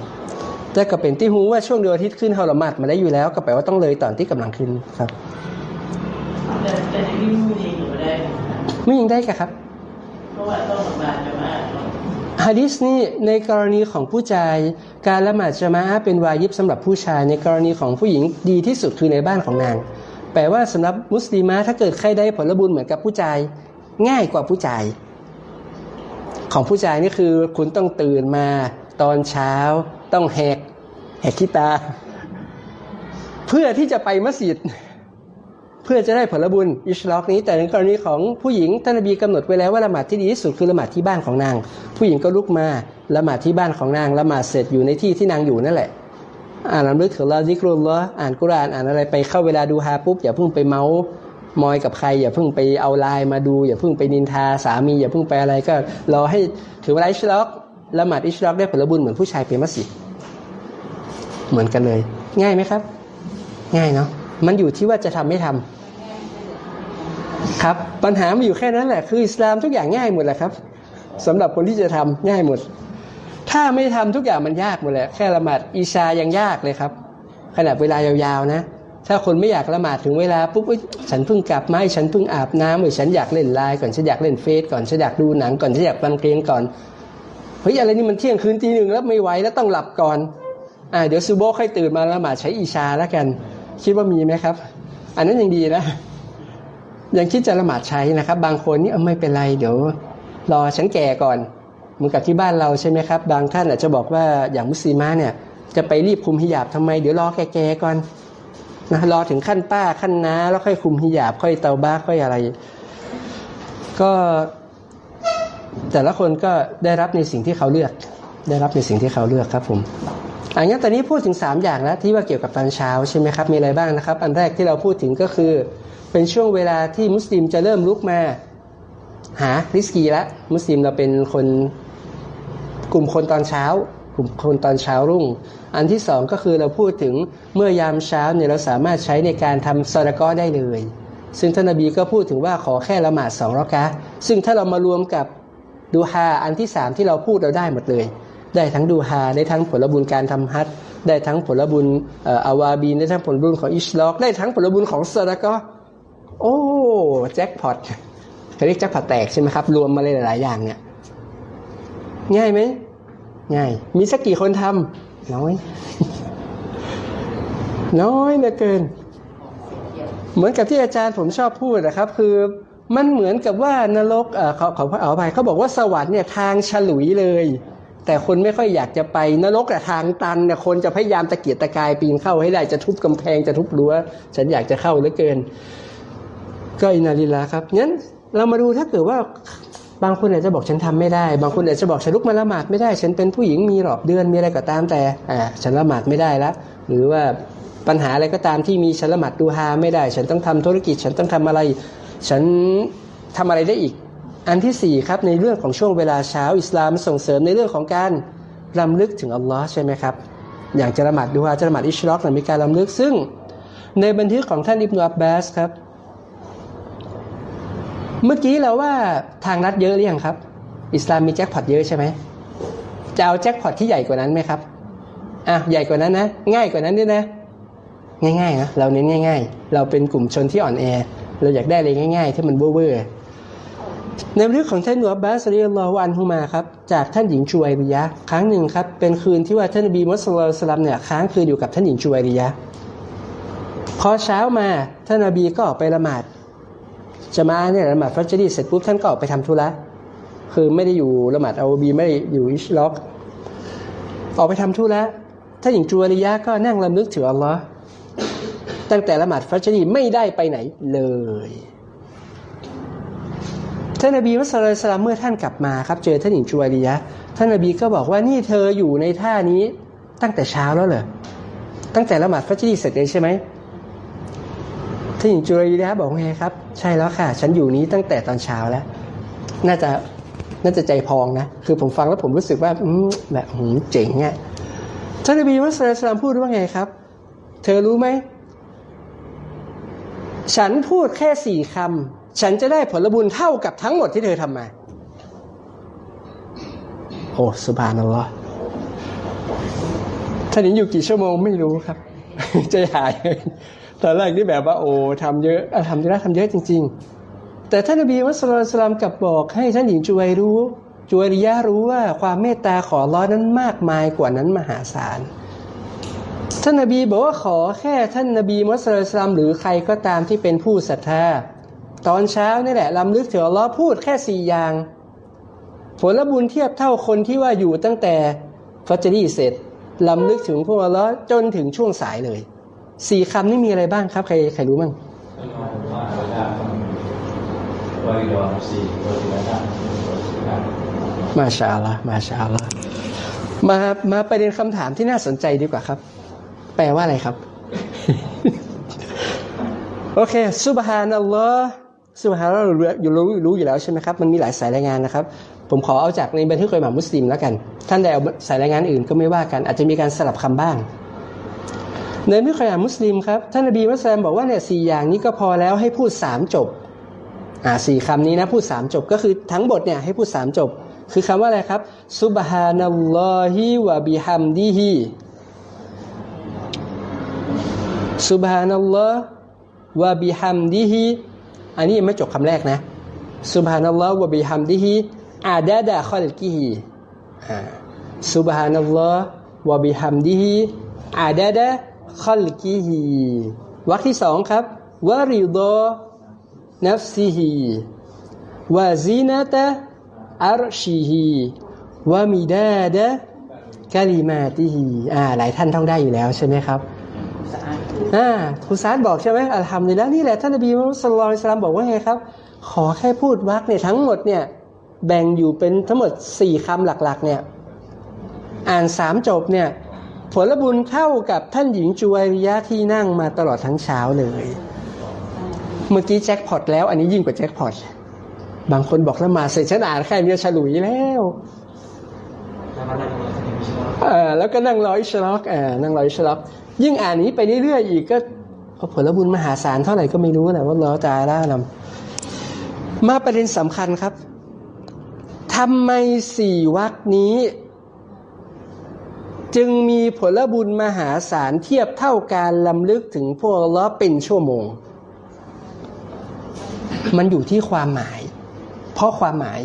แต่ก็เป็นที่หูว่าช่วงดวงอาทิตย์ขึ้นเขาละหมาดมาได้อยู่แล้ว ก็แปลว่าต้องเลยตอนที่กำลังขึ้นครับแต่แต่ในนี้ไม่ดีอยู่ได้ไม่ยิงได้กะครับเพราะว่าต้องทำงานจะมา ฮะดิษนี้ในกรณีของผู้ชาย การละหมาดจะมาอะเป็นวายิบสำหรับผู้ชาย ในกรณีของผู้หญิงดีที่สุดคือในบ้านของนาง แปลว่าสำหรับมุสลิมะถ้าเกิดใครได้ผลบุญเหมือนกับผู้ชาย ง่ายกว่าผู้ชาย ของผู้ชายนี่คือคุณต้องตื่นมาตอนเช้า ต้องแหกแหกขี้ตา เพื่อที่จะไปมัสยิด เพื่อจะได้ผลบุญอิชลอกนี้ แต่ในกรณีของผู้หญิงท่านนบีกำหนดไว้แล้วว่าละหมาดที่ดีที่สุดคือละหมาดที่บ้านของนาง ผู้หญิงก็ลุกมาละหมาดที่บ้านของนางละหมาดเสร็จอยู่ในที่ที่นางอยู่นั่นแหละอ่านลำลึกถึงลาซิกรุลละอ่านกุรอานอ่านอะไรไปเข้าเวลาดูฮาปุ๊บอย่าเพิ่งไปเมาส์มอยกับใคร อย่าเพิ่งไปเอาไลน์มาดู อย่าเพิ่งไปนินทาสามี อย่าเพิ่งไปอะไรก็รอให้ถือเวลาอิชล็อกละหมาดอิชล็อกได้ผลบุญเหมือนผู้ชายไปมัสยิดเหมือนกันเลย ง่ายไหมครับ ง่ายเนาะ มันอยู่ที่ว่าจะทำไม่ทำครับปัญหามันอยู่แค่นั้นแหละ คืออิสลามทุกอย่างง่ายหมดแหละครับสำหรับคนที่จะทำง่ายหมด ถ้าไม่ทำทุกอย่างมันยากหมดแหละแค่ละหมาดอิชายังยากเลยครับขนาดเวลายาวๆนะ ถ้าคนไม่อยากละหมาดถึงเวลาปุ๊บฉันเพิ่งกลับมาฉันเพิ่งอาบน้ำเอ้ยฉันอยากเล่นไลน์ก่อนฉันอยากเล่นเฟซก่อนฉันอยากดูหนังก่อนฉันอยากฟังเพลงก่อนเฮ้ยอะไรนี่มันเที่ยงคืนตีหนึ่งแล้วไม่ไหวแล้วต้องหลับก่อนอ่าเดี๋ยวซูโบค่อยตื่นมาละหมาดใช้อิชาแล้วกัน คิดว่ามีไหมครับ อันนั้นยังดีนะ ยังคิดจะละหมาดใช้นะครับ บางคนนี่ไม่เป็นไร เดี๋ยว รอฉันแก่ก่อนเหมือนกับที่บ้านเราใช่ไหมครับ บางท่านอาจจะบอกว่าอย่างมุสลิมาเนี่ย จะไปรีบคุมฮิญาบทำไม เดี๋ยวรอแก่ๆก่อนนะรอถึงขั้นป้าขั้นน้าแล้วค่อยคุมฮิญาบค่อยเตาบ้าค่อยอะไร ก็แต่ละคนก็ได้รับในสิ่งที่เขาเลือก ได้รับในสิ่งที่เขาเลือกครับผม อันนี้ตอนนี้พูดถึง 3 อย่างแล้วที่ว่าเกี่ยวกับตอนเช้าใช่ไหมครับมีอะไรบ้างนะครับ อันแรกที่เราพูดถึงก็คือ เป็นช่วงเวลาที่มุสลิมจะเริ่มลุกมา หาริสกีล้วมุสลิมเราเป็นคนกลุ่มคนตอนเช้ากลุ่มคนตอนเช้ารุ่ง อันที่สองก็คือเราพูดถึงเมื่อยามเช้าเนี่ยเราสามารถใช้ในการทำซอดาก้อได้เลย ซึ่งท่านนบีก็พูดถึงว่าขอแค่ละหมาดสองรอกะซึ่งถ้าเรามารวมกับดูฮาอันที่สามที่เราพูดเราได้หมดเลย ได้ทั้งดูฮาได้ทั้งผลบุญการทำฮัจญ์ได้ทั้งผลบุญอาวาบีนได้ทั้งผลบุญของอิชลอก ได้ทั้งผลบุญของซอดาก้อโอ้แจ็คพอตเขาเรียกแจ็คพอตแตกใช่ไหมครับ รวมมาเลยหลาย ๆ อย่างเนี่ยง่ายไหมง่าย มีสักกี่คนทำน้อย น้อยเหลือเกิน เหมือนกับที่อาจารย์ผมชอบพูดนะครับ คือมันเหมือนกับว่านรกเอ่อขอขอเอาไปเขาบอกว่าสวรรค์เนี่ยทางฉลุยเลย แต่คนไม่ค่อยอยากจะไปนรกแต่ทางตันเนี่ยคนจะพยายามตะเกียกตะกายปีนเข้าให้ได้จะทุบกำแพงจะทุบรั้ว ฉันอยากจะเข้าเหลือเกิน ก็อินาลิลาครับงั้นเรามาดูถ้าเกิดว่าบางคนอาจจะบอกฉันทำไม่ได้ บางคนอาจจะบอกฉันลุกมาละหมาดไม่ได้ ฉันเป็นผู้หญิงมีหลอบเดือนมีอะไรก็ตามแต่อ่าฉันละหมาดไม่ได้ละหรือว่าปัญหาอะไรก็ตามที่มีฉันละหมาดดูฮาไม่ได้ ฉันต้องทำธุรกิจ ฉันต้องทำอะไร ฉันทำอะไรได้อีก อันที่สี่ครับ ในเรื่องของช่วงเวลาเช้าอิสลามส่งเสริมในเรื่องของการรำลึกถึงอัลลอฮ์ใช่ไหมครับ อย่างจะละหมาดดูฮาจะละหมาดอิชรอกมีการรำลึกซึ่งในบันทึกของท่านอิบนุอับบาสครับ เมื่อกี้เราว่าทางรัฐเยอะหรือยังครับ อิสลามมีแจ็คพอตเยอะใช่ไหมจะเอาแจ็คพอตที่ใหญ่กว่านั้นไหมครับอะใหญ่กว่านั้นนะ ง่ายกว่านั้นด้วยนะ ง่ายๆนะเราเน้นง่าย ๆ เราเป็นกลุ่มชนที่อ่อนแอเราอยากได้อะไรง่าย ๆ ที่มันเว่อร์ ในบันทึกของท่านอิบนุอับบาส رضي الله عنهماครับจากท่านหญิงญุวัยรียะฮ์ครั้งหนึ่งครับเป็นคืนที่ว่าท่านนบีมุฮัมมัดเนี่ยค้างคืนอยู่กับท่านหญิงญุวัยรียะฮ์พอเช้ามาท่านนบีก็ออกไปละหมาดญะมาอะฮ์เนี่ยละหมาดฟัจร์เสร็จปุ๊บท่านก็ออกไปทำธุระคือไม่ได้อยู่ละหมาดอาบีไม่ได้อยู่อิชรอก ออกไปทำธุระท่านหญิงญุวัยรียะฮ์ก็นั่งรำลึกถึงอัลลอฮ์ตั้งแต่ละหมาดฟัจรีไม่ได้ไปไหนเลย ท่านนบีมุสลิมเมื่อท่านกลับมาครับ เจอท่านหญิงจูอาริยะท่านนบีก็บอกว่านี่เธออยู่ในท่านี้ตั้งแต่เช้าแล้วเหรอตั้งแต่ละหมาดฟัจรีเสร็จเลยใช่ไหมท่านหญิงจุริยะบอกไงครับ ใช่แล้วค่ะ ฉันอยู่นี้ตั้งแต่ตอนเช้าแล้ว น่าจะน่าจะใจพองนะ คือผมฟังแล้วผมรู้สึกว่าอแบบเจ๋งอะท่านนบีมุสลิมพูดว่าไงครับ เธอรู้ไหมฉันพูดแค่สี่คำ ฉันจะได้ผลบุญเท่ากับทั้งหมดที่เธอทำมา โอ้สุบานัลลอฮ์ท่านนี้อยู่กี่ชั่วโมงไม่รู้ครับ ใจหาย ตอนแรกนี่แบบว่าโอ้ทำเยอะทำเยอะทำเยอะจริง ๆ แต่ท่านนบีมุสลิมกลับบอกให้ท่านหญิงจวยรู้จวยริยะรู้ว่าความเมตตาขอร้อนนั้นมากมายกว่านั้นมหาศาลท่านนบีบอกว่าขอแค่ท่านนบีมุสลิมหรือใครก็ตามที่เป็นผู้ศรัทธา ตอนเช้านี่แหละลำลึกถึงอัลลอฮ์พูดแค่สี่อย่าง ผลบุญเทียบเท่าคนที่ว่าอยู่ตั้งแต่ฟัจรีเสร็จลำลึกถึงพวกอัลลอฮ์จนถึงช่วงสายเลยสี่คำนี่มีอะไรบ้างครับ ใครใครรู้บ้างมาชาละมาชาละมามาประเด็นคำถามที่น่าสนใจดีกว่าครับ แปลว่าอะไรครับโอ ซุบฮานัลอฮ์ซุบฮานัลลอฮ์รู้อยู่รู้รู้อยู่แล้วใช่ไหมครับมันมีหลายสายรายงานนะครับ ผมขอเอาจากในบันทึกของอิหมามมุสลิมแล้วกัน ท่านใดเอาสายรายงานอื่นก็ไม่ว่ากัน อาจจะมีการสลับคำบ้าง ในบันทึกของอิหมามมุสลิมครับท่านนบีมุสลิมบอกว่าเนี่ยสี่อย่างนี้ก็พอแล้วให้พูดสามจบอ่าสี่คำนี้นะพูดสามจบก็คือทั้งบทเนี่ยให้พูดสามจบ คือคำว่าอะไรครับسبحان الله وبحمده سبحان الله وبحمده อันนี้ยังไม่จบคำแรกนะسبحان الله وبحمده عدد خلقه سبحان الله وبحمده عدد خلقهวรรคที่สองครับورضا نفسه وزنة عرشه ومداد كلماتهหลายท่านท่องได้อยู่แล้วใช่ไหมครับ อาดอ่าครูซานบอกใช่ไหมالحمد للهนี่แหละท่านนบีมุฮัมมัดصلى الله عليه وسلمบอกว่าไงครับ ขอแค่พูดวรรคเนี่ยทั้งหมดเนี่ยแบ่งอยู่เป็นทั้งหมดสี่คำหลักๆเนี่ยอ่านสามจบเนี่ยผลบุญเท่ากับท่านหญิงจูไอริยะที่นั่งมาตลอดทั้งเช้าเลย เมื่อกี้แจ็คพอตแล้ว อันนี้ยิ่งกว่าแจ็คพอตบางคนบอกละมาเสร็จฉันอ่านแค่เนี้ยฉลุยแล้วเออแล้วก็นั่งรออิชล็อกเออนั่งรออิชล็อก ยิ่งอ่านนี้ไปเรื่อยๆอีกก็ผลบุญมหาศาลเท่าไหร่ก็ไม่รู้นะว่าล้อตาล่านำมาประเด็นสำคัญครับทำไมสี่วักนี้ จึงมีผลบุญมหาศาลเทียบเท่าการลำลึกถึงพวกล้อเป็นชั่วโมง มันอยู่ที่ความหมาย เพราะความหมาย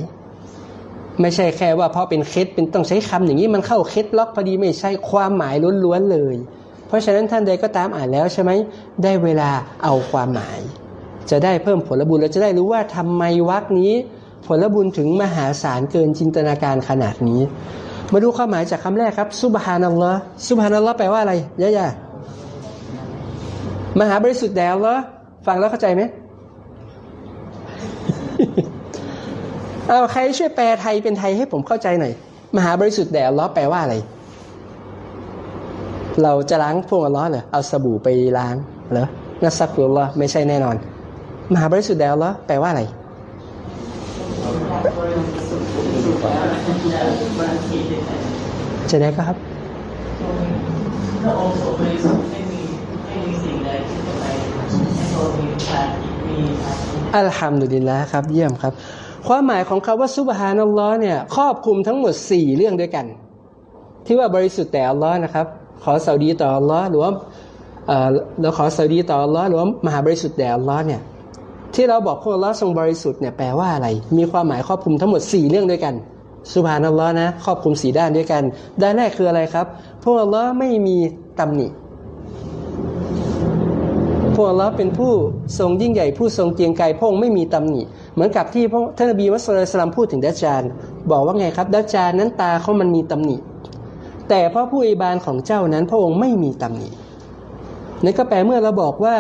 ไม่ใช่แค่ว่าเพราะเป็นเคล็ดเป็นต้องใช้คำอย่างนี้มันเข้าเคล็ดล็อกพอดีไม่ใช่ความหมายล้วนๆเลย เพราะฉะนั้นท่านใดก็ตามอ่านแล้วใช่ไหมได้เวลาเอาความหมาย จะได้เพิ่มผลบุญและจะได้รู้ว่าทำไมวักนี้ ผลบุญถึงมหาศาลเกินจินตนาการขนาดนี้ มาดูความหมายจากคำแรกครับซุบฮานัลลอฮ์ซุบฮานัลลอฮ์แปลว่าอะไรยะยะมหาบริสุทธิ์แด่อัลลอฟังแล้วเข้าใจไหมเอาใครช่วยแปลไทยเป็นไทยให้ผมเข้าใจหน่อย มหาบริสุทธิ์แด่ลลอแปลว่าอะไร เราจะล้างพวกอัลลอฮ์เหรอเอาสบู่ไปล้างเหรอนัสซักฟุลลอฮ์ไม่ใช่แน่นอน มหาบริสุทธิ์แด่อัลลอแปลว่าอะไรจะได้ครับพระองค์ทรงบริสุทธิ์ไม่มีไม่มีสิ่งใดที่จะไปให้พระองค์มีพามีอัลฮัมดุลิลละครับ เยี่ยมครับ ความหมายของคำว่าซุบฮานัลลอฮ์เนี่ยครอบคลุมทั้งหมด 4 เรื่องด้วยกัน ที่ว่าบริสุทธิ์แต่อัลลอฮ์นะครับ ขอสาดีต่ออัลลอฮ์หรือว่าเราขอสาดีต่ออัลลอฮ์หรือว่ามหาบริสุทธิ์แด่อัลลอฮ์เนี่ยที่เราบอกพวกอัลลอฮ์ทรงบริสุทธิ์เนี่ยแปลว่าอะไร มีความหมายครอบคลุมทั้งหมด 4 เรื่องด้วยกันซุบฮานัลลอฮ์นะครอบคลุมสีด้านด้วยกัน ด้านแรกคืออะไรครับ พวกอัลลอฮ์ไม่มีตำหนิ พวกอัลลอฮ์เป็นผู้ทรงยิ่งใหญ่ผู้ทรงเกียงไกรพระองค์ไม่มีตำหนิ เหมือนกับที่ท่านนบีมุสลิมพูดถึงดัจจานบอกว่าไงครับดัจจานนั้นตาเขามันมีตำหนิ แต่เพราะผู้อิบานของเจ้านั้นพระองค์ไม่มีตำหนินั่นก็แปลเมื่อเราบอกว่า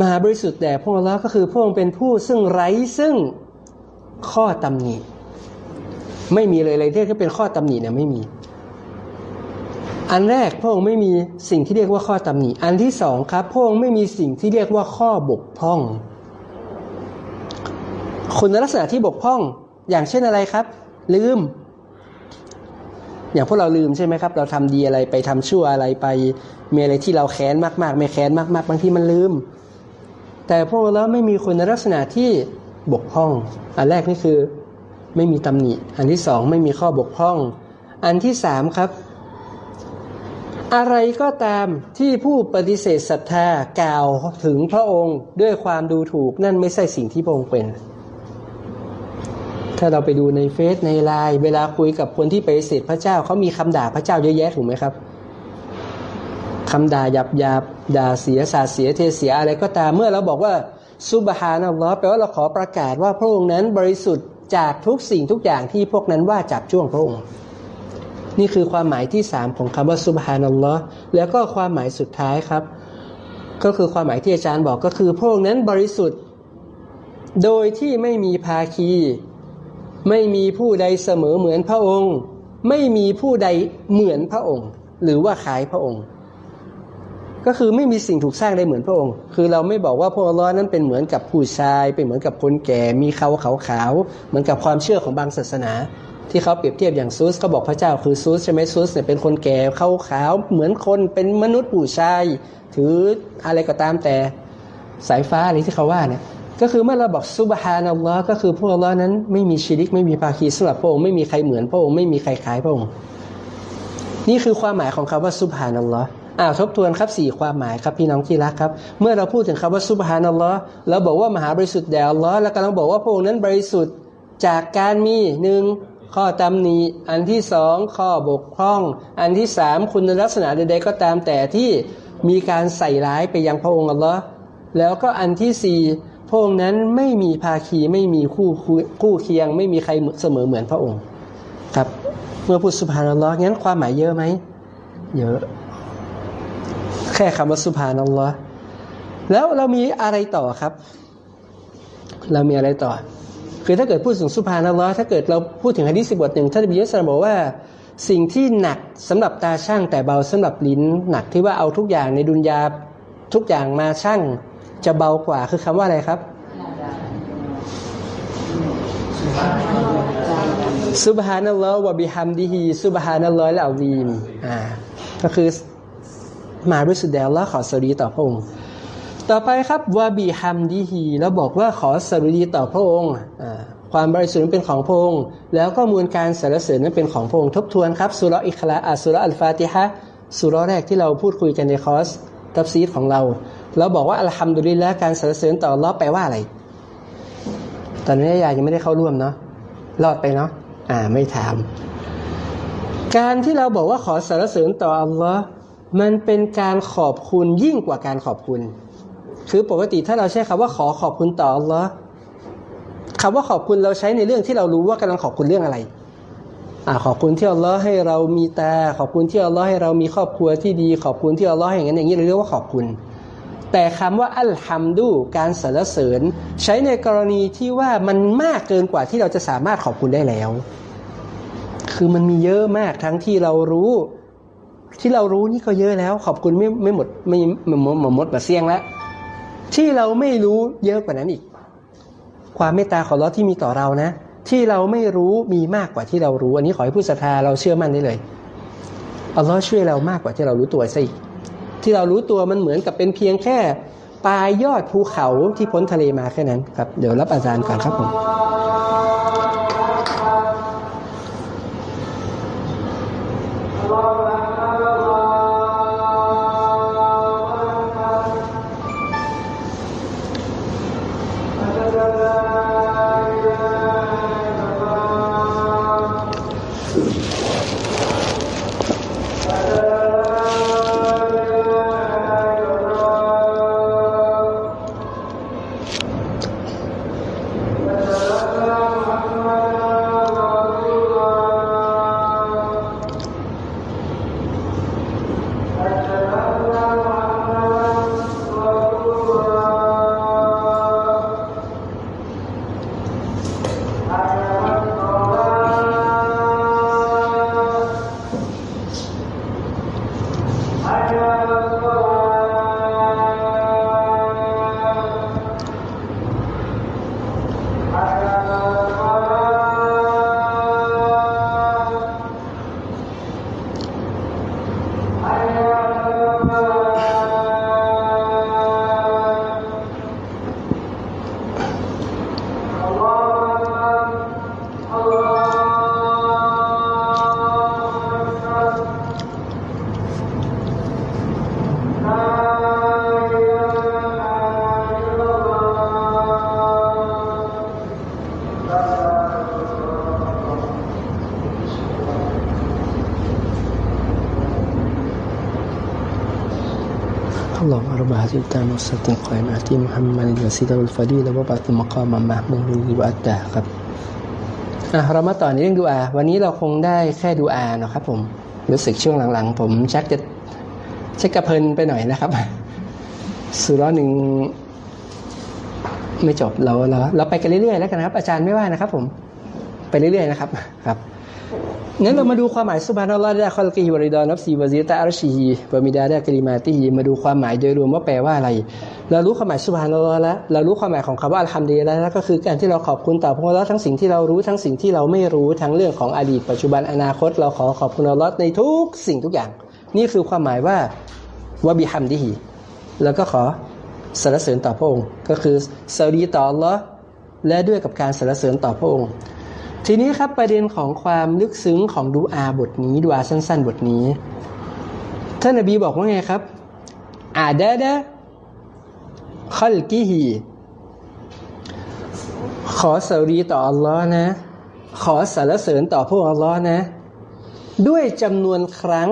มหาบริสุทธิ์แด่พระองค์แล้วก็คือพระองค์เป็นผู้ซึ่งไร้ซึ่งข้อตำหนิไม่มีเลยเลยที่จะเป็นข้อตำหนิเนี่ยไม่มี อันแรกพระองค์ไม่มีสิ่งที่เรียกว่าข้อตำหนิอันที่สองครับพระองค์ไม่มีสิ่งที่เรียกว่าข้อบกพร่อง คุณลักษณะที่บกพร่อง อย่างเช่นอะไรครับ ลืม อย่างพวกเราลืมใช่ไหมครับ เราทำดีอะไรไปทำชั่วอะไรไป มีอะไรที่เราแค้นมากๆ ไม่แค้นมาก ๆ บางทีมันลืม แต่พวกเราไม่มีคุณลักษณะที่บกพร่อง อันแรกนี่คือไม่มีตำหนิ อันที่สองไม่มีข้อบกพร่อง อันที่สามครับ อะไรก็ตามที่ผู้ปฏิเสธศรัทธากล่าวถึงพระองค์ด้วยความดูถูกนั่นไม่ใช่สิ่งที่พระองค์เป็น ถ้าเราไปดูในเฟซในไลน์เวลาคุยกับคนที่ไปฏิเสธพระเจ้าเขามีคำด่าพระเจ้าเยอะแยะถูกไหมครับคำด่าหยาบหยาบด่าเสียสาเสียเทเสียอะไรก็ตามเมื่อเราบอกว่าซุบฮานัลลอฮ์แปลว่าเราขอประกาศว่าพระองค์นั้นบริสุทธิ์จากทุกสิ่งทุกอย่างที่พวกนั้นว่าจับจ้วงพระองค์ นี่คือความหมายที่สามของคำว่าซุบฮานัลลอฮ์แล้วก็ความหมายสุดท้ายครับ ก็คือความหมายที่อาจารย์บอกก็คือพระองค์นั้นบริสุทธิ์ โดยที่ไม่มีภาคี ไม่มีผู้ใดเสมอเหมือนพระองค์ ไม่มีผู้ใดเหมือนพระองค์ หรือว่าคล้ายพระองค์ ก็คือไม่มีสิ่งถูกสร้างได้เหมือนพระองค์ คือเราไม่บอกว่าพระองค์นั้นเป็นเหมือนกับผู้ชาย เป็นเหมือนกับคนแก่ มีเขาขาวขาวเหมือนกับความเชื่อของบางศาสนา ที่เขาเปรียบเทียบอย่างซูสเขาบอกพระเจ้าคือซูสใช่ไหมซูสเนี่ยเป็นคนแก่เขาขาว เหมือนคนเป็นมนุษย์ผู้ชาย ถืออะไรก็ตามแต่สายฟ้าอะไรที่เขาว่าเนี่ย ก็คือเมื่อเราบอกซุบฮานัลลอฮ์ก็คือพวกเรานั้นไม่มีชิริกไม่มีภาคีสำหรับพระองค์ไม่มีใครเหมือนพระองค์ไม่มีใครคล้ายพระองค์นี่คือความหมายของคำว่าซุบฮานัลลอฮ์อ้าวทบทวนครับสี่ความหมายครับพี่น้องที่รักครับ เมื่อเราพูดถึงคำว่าซุบฮานัลลอฮ์เราบอกว่ามหาบริสุทธิ์แด่อัลลอฮ์แล้วกำลังบอกว่าพระองค์นั้นบริสุทธิ์จากการมีหนึ่งข้อตำหนิอันที่สองข้อบกพร่อง อันที่สามคุณลักษณะใดๆก็ตามแต่ที่มีการใส่ร้ายไปยังพระองค์อัลลอฮ์แล้วก็อันที่สี่ พระองค์นั้นไม่มีภาคีไม่มีคู่คู่คู่เคียง ไม่มีใครเสมอเหมือนพระองค์ ครับ เมื่อพูดสุภานัลลอฮ์งั้นความหมายเยอะไหมเยอะ แค่คำว่าสุภานัลลอฮ์แล้วเรามีอะไรต่อครับ เรามีอะไรต่อ คือถ้าเกิดพูดถึงสุภานัลลอฮ์ถ้าเกิดเราพูดถึงฮะดีษบทหนึ่งท่านบิยสลามบอกว่าสิ่งที่หนักสำหรับตาช่างแต่เบาสำหรับลิ้น หนักที่ว่าเอาทุกอย่างในดุนยาทุกอย่างมาช่าง จะเบากว่าคือคำว่าอะไรครับซุบฮานัลลอฮ์วะบิฮัมดิฮีซุบฮานัลลอฮ์ละอัลีมอ่าก็คือมาบริสุทธิ์แด่ลลอฮ์ขอสวัสดีต่อพระองค์ ต่อไปครับوبحمدهแล้วบอกว่าขอสวัสดีต่อพระองค์อ่าความบริสุทธิ์นั้นเป็นของพระองค์ แล้วก็มวลการสรรเสริญนั้นเป็นของพระองค์ทบทวนครับสุรอิคลาอัสุรอัลฟาติฮะสุรแรกที่เราพูดคุยกันในคอร์สตัฟซีรของเรา เราบอกว่าالحمد للهการสรรเสริญต่ออัลลอฮ์แปลว่าอะไร ตอนนี้ยายยังไม่ได้เข้าร่วมเนาะรอดไปเนาะอ่าไม่ถาม การที่เราบอกว่าขอสรรเสริญต่ออัลลอฮ์มันเป็นการขอบคุณยิ่งกว่าการขอบคุณ คือปกติถ้าเราใช้คำว่าขอขอบคุณต่ออัลลอฮ์คำว่าขอบคุณเราใช้ในเรื่องที่เรารู้ว่ากำลังขอบคุณเรื่องอะไรอ่าขอบคุณที่อัลลอฮ์ให้เรามีตา ขอบคุณที่อัลลอฮ์ให้เรามีครอบครัวที่ดี ขอบคุณที่อัลลอฮ์ให้อย่างนั้นอย่างนี้เราเรียกว่าขอบคุณ แต่คำว่าอัลฮัมดูการสรรเสริญ ใช้ในกรณีที่ว่ามันมากเกินกว่าที่เราจะสามารถขอบคุณได้แล้ว คือมันมีเยอะมากทั้งที่เรารู้ ที่เรารู้นี่ก็เยอะแล้ว ขอบคุณไม่ไม่หมดไม่ไม่หมดหมดหมดแบบเสี่ยงแล้วที่เราไม่รู้เยอะกว่านั้นอีก ความเมตตาของเราที่มีต่อเรานะ ที่เราไม่รู้มีมากกว่าที่เรารู้ อันนี้ขอให้ผู้ศรัทธาเราเชื่อมั่นได้เลยอัลลอฮ์ช่วยเรามากกว่าที่เรารู้ตัวซะอีก ที่เรารู้ตัวมันเหมือนกับเป็นเพียงแค่ ปลายยอดภูเขาที่พ้นทะเลมาแค่นั้นครับ เดี๋ยวรับอาจารย์ก่อนครับผม اللهم رب هذه الدعوة والصلاة القائمة آتي محمد الوسيلة والفضيلة وبعث مقاما محمود وأداه ครับอ่ะเรามาต่อในเรื่องดูอา วันนี้เราคงได้แค่ดูอาเนาะครับ ผม รู้สึกช่วงหลังๆ ผมชักจะชักกระเพลินไปหน่อยนะครับสุราะห์หนึ่งไม่จบเราเราเราไปกันเรื่อยๆแล้วกันนะครับ อาจารย์ไม่ว่านะครับ ผม ไปเรื่อยๆนะครับ ครับ งั้นเรามาดูความหมายสุบฮานัลลอฮ์ได้คอลกีฮิวริดอนับซีวะซีตะอัรชีฮีวะมิดาดะกลิมาติฮีมาดูความหมายโดยรวมว่าแปลว่าอะไร เรารู้ความหมายสุบฮานัลลอฮ์แล้วเรารู้ความหมายของคำว่าอัลฮัมดุลิลละแล้วก็คือการที่เราขอบคุณต่อพระองค์ทั้งสิ่งที่เรารู้ทั้งสิ่งที่เราไม่รู้ทั้งเรื่องของอดีตปัจจุบันอนาคต เราขอขอบคุณอัลลอฮ์ในทุกสิ่งทุกอย่าง นี่คือความหมายว่าวะบิฮัมดิฮีแล้วก็ขอสรรเสริญต่อพระองค์ ก็คือสวัสดีต่ออัลลอฮ์และด้วยกับการสรรเสริญต่อพระองค์ ทีนี้ครับประเด็นของความลึกซึ้งของดูอาบทนี้ดูอาสั้น ๆ บทนี้ ท่านนบีบอกว่าไงครับอาดะดะขัลกิฮีขอสวัสดีต่ออัลลอฮ์นะ ขอสรรเสริญต่อพระองค์อัลลอฮ์นะ ด้วยจำนวนครั้ง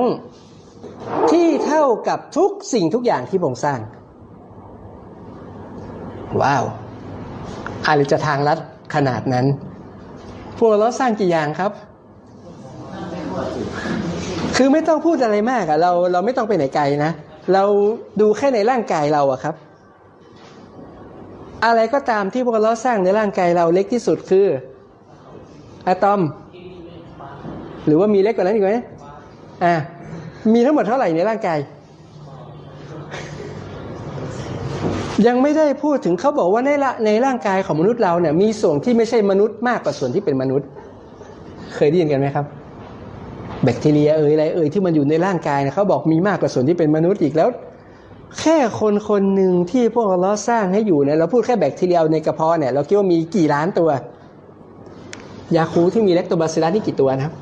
ที่เท่ากับทุกสิ่งทุกอย่างที่พระองค์สร้าง ว้าวอะไรจะทางลัดขนาดนั้น พวกเราสร้างกี่อย่างครับ คือไม่ต้องพูดอะไรมากอะเราเราไม่ต้องไปไหนไกลนะ เราดูแค่ในร่างกายเราอะครับ อะไรก็ตามที่พวกเราสร้างในร่างกายเราเล็กที่สุดคืออะตอม หรือว่ามีเล็กกว่านั้นอีกไหมอ่ามีทั้งหมดเท่าไหร่ในร่างกาย ยังไม่ได้พูดถึงเขาบอกว่าในละในร่างกายของมนุษย์เราเนี่ยมีส่วนที่ไม่ใช่มนุษย์มากกว่าส่วนที่เป็นมนุษย์ เคยได้ยินกันไหมครับ แบคทีเรียเอ่ยอะไรเอ่ยที่มันอยู่ในร่างกายเนี่ยเขาบอกมีมากกว่าส่วนที่เป็นมนุษย์อีกแล้ว แค่คนคนหนึ่งที่พวกเราสร้างให้อยู่เนี่ยเราพูดแค่แบคทีเรียในกระเพาะเนี่ยเราคิดว่ามีกี่ล้านตัวยาคูที่มีเลคโตบาซิลัสนี่กี่ตัวนะครับ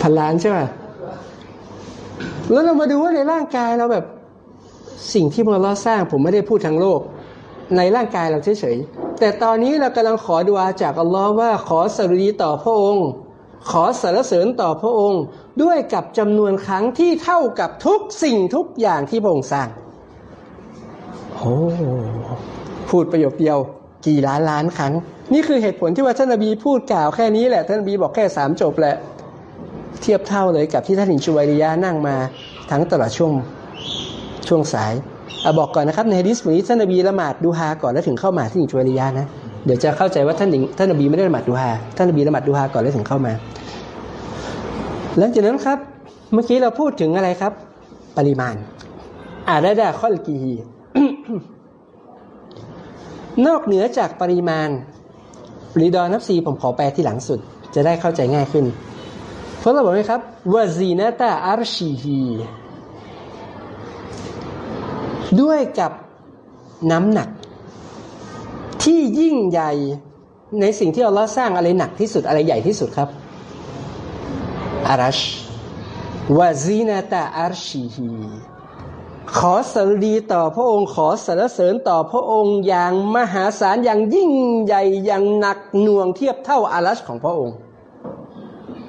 พันล้านใช่ไหมแล้วเรามาดูว่าในร่างกายเราแบบ สิ่งที่พวกเราสร้างผมไม่ได้พูดทางโลก ในร่างกายเราเฉยๆแต่ตอนนี้เรากำลังขอดุอาจากอัลลอฮ์ว่าขอสรุดีต่อพระองค์ ขอสรรเสริญต่อพระองค์ ด้วยกับจำนวนครั้งที่เท่ากับทุกสิ่งทุกอย่างที่พระองค์สร้างโอ้พูดประโยคเดียวกี่ล้านล้านครั้ง นี่คือเหตุผลที่ว่าท่านนบีพูดกล่าวแค่นี้แหละ ท่านนบีบอกแค่สามจบแหละ เทียบเท่าเลยกับที่ท่านหินชูวัยริยะนั่งมาทั้งตลอดช่วง ช่วงสายอบอกก่อนนะครับในฮะดิษนี้ท่านนบีละหมาดดูฮาก่อนแล้วถึงเข้ามาที่หินชูวัยริยะนะเดี๋ยวจะเข้าใจว่าท่านท่านนบีไม่ได้ละหมาดดูฮาท่านนบีละหมาดดูฮาก่อนแล้วถึงเข้ามา หลังจากนั้นครับเมื่อกี้เราพูดถึงอะไรครับ ปริมาณอาดาดาคอลกีฮีนอกเหนือจากปริมาณรีดอนับซีผมขอแปลที่หลังสุด จะได้เข้าใจง่ายขึ้นเพราะเราบอกไหมครับวาซีนาตาอารชีฮี ด้วยกับน้ำหนัก ที่ยิ่งใหญ่ในสิ่งที่อัลลอฮ์สร้างอะไรหนักที่สุดอะไรใหญ่ที่สุดครับอารัชวาซีนาตาอารชีฮีขอสรดีต่อพระองค์ขอสรรเสริญต่อพระองค์อย่างมหาศาลอย่างยิ่งใหญ่อย่างหนักหน่วงเทียบเท่าอารัชของพระองค์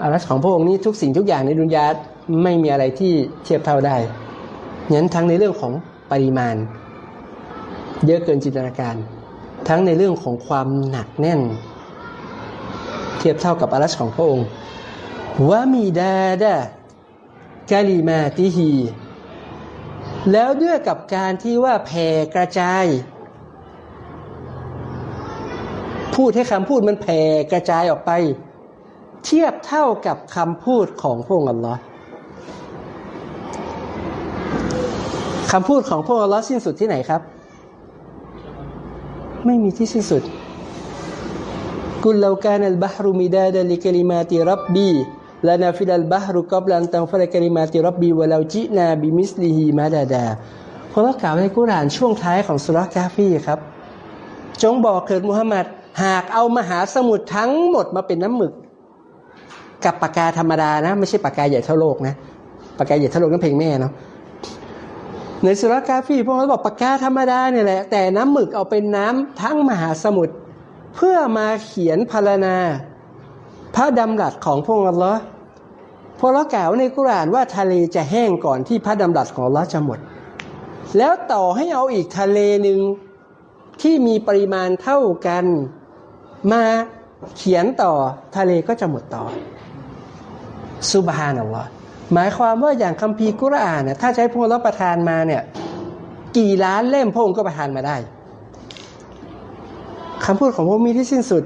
อารัชของพระองค์นี้ทุกสิ่งทุกอย่างในดุนยาไม่มีอะไรที่เทียบเท่าได้งั้นทั้งในเรื่องของ ปริมาณ เยอะเกินจินตนาการ ทั้งในเรื่องของความหนักแน่น เทียบเท่ากับอารัชของพระองค์วามีดาดะกาลิมาติฮี แล้วด้วยกับการที่ว่าแผ่กระจาย พูดให้คำพูดมันแผ่กระจายออกไป เทียบเท่ากับคำพูดของพระองค์อัลลอฮ์ คำพูดของพระองค์อัลลอฮ์สิ้นสุดที่ไหนครับ ไม่มีที่สิ้นสุดقل لو كان البحر مدادا لكلمات ربي لنفد البحر قبل أن تنفد كلمات ربي ولو جئنا بمثله مدداเพราะเรากล่าวในกุรานช่วงท้ายของสุรกาฟีครับ จงบอกเกิดมุฮัมมัดหากเอามหาสมุทรทั้งหมดมาเป็นน้ำหมึก กับปากกาธรรมดานะ ไม่ใช่ปากกาใหญ่เท่าโลกนะปากกาใหญ่เท่าโลกนั่นเพลงแม่เนาะ ในสุรกาฟีพวกเราบอกปากกาธรรมดาเนี่ยแหละ แต่น้ำหมึกเอาเป็นน้ำทั้งมหาสมุทรเพื่อมาเขียนพารณา พระดำรัสของพระองค์อัลลอฮ์พอเรากล่าวในกุรานว่าทะเลจะแห้งก่อนที่พระดำรัสของอัลลอฮ์จะหมด แล้วต่อให้เอาอีกทะเลหนึ่งที่มีปริมาณเท่ากันมาเขียนต่อทะเลก็จะหมดต่อซุบฮานัลลอฮ์ หมายความว่าอย่างคัมภีร์กุรอานเนี่ยถ้าใช้พวกเราประทานมาเนี่ย กี่ล้านเล่มพระองค์ก็ประทานมาได้คำพูดของพระองค์มีที่สิ้นสุด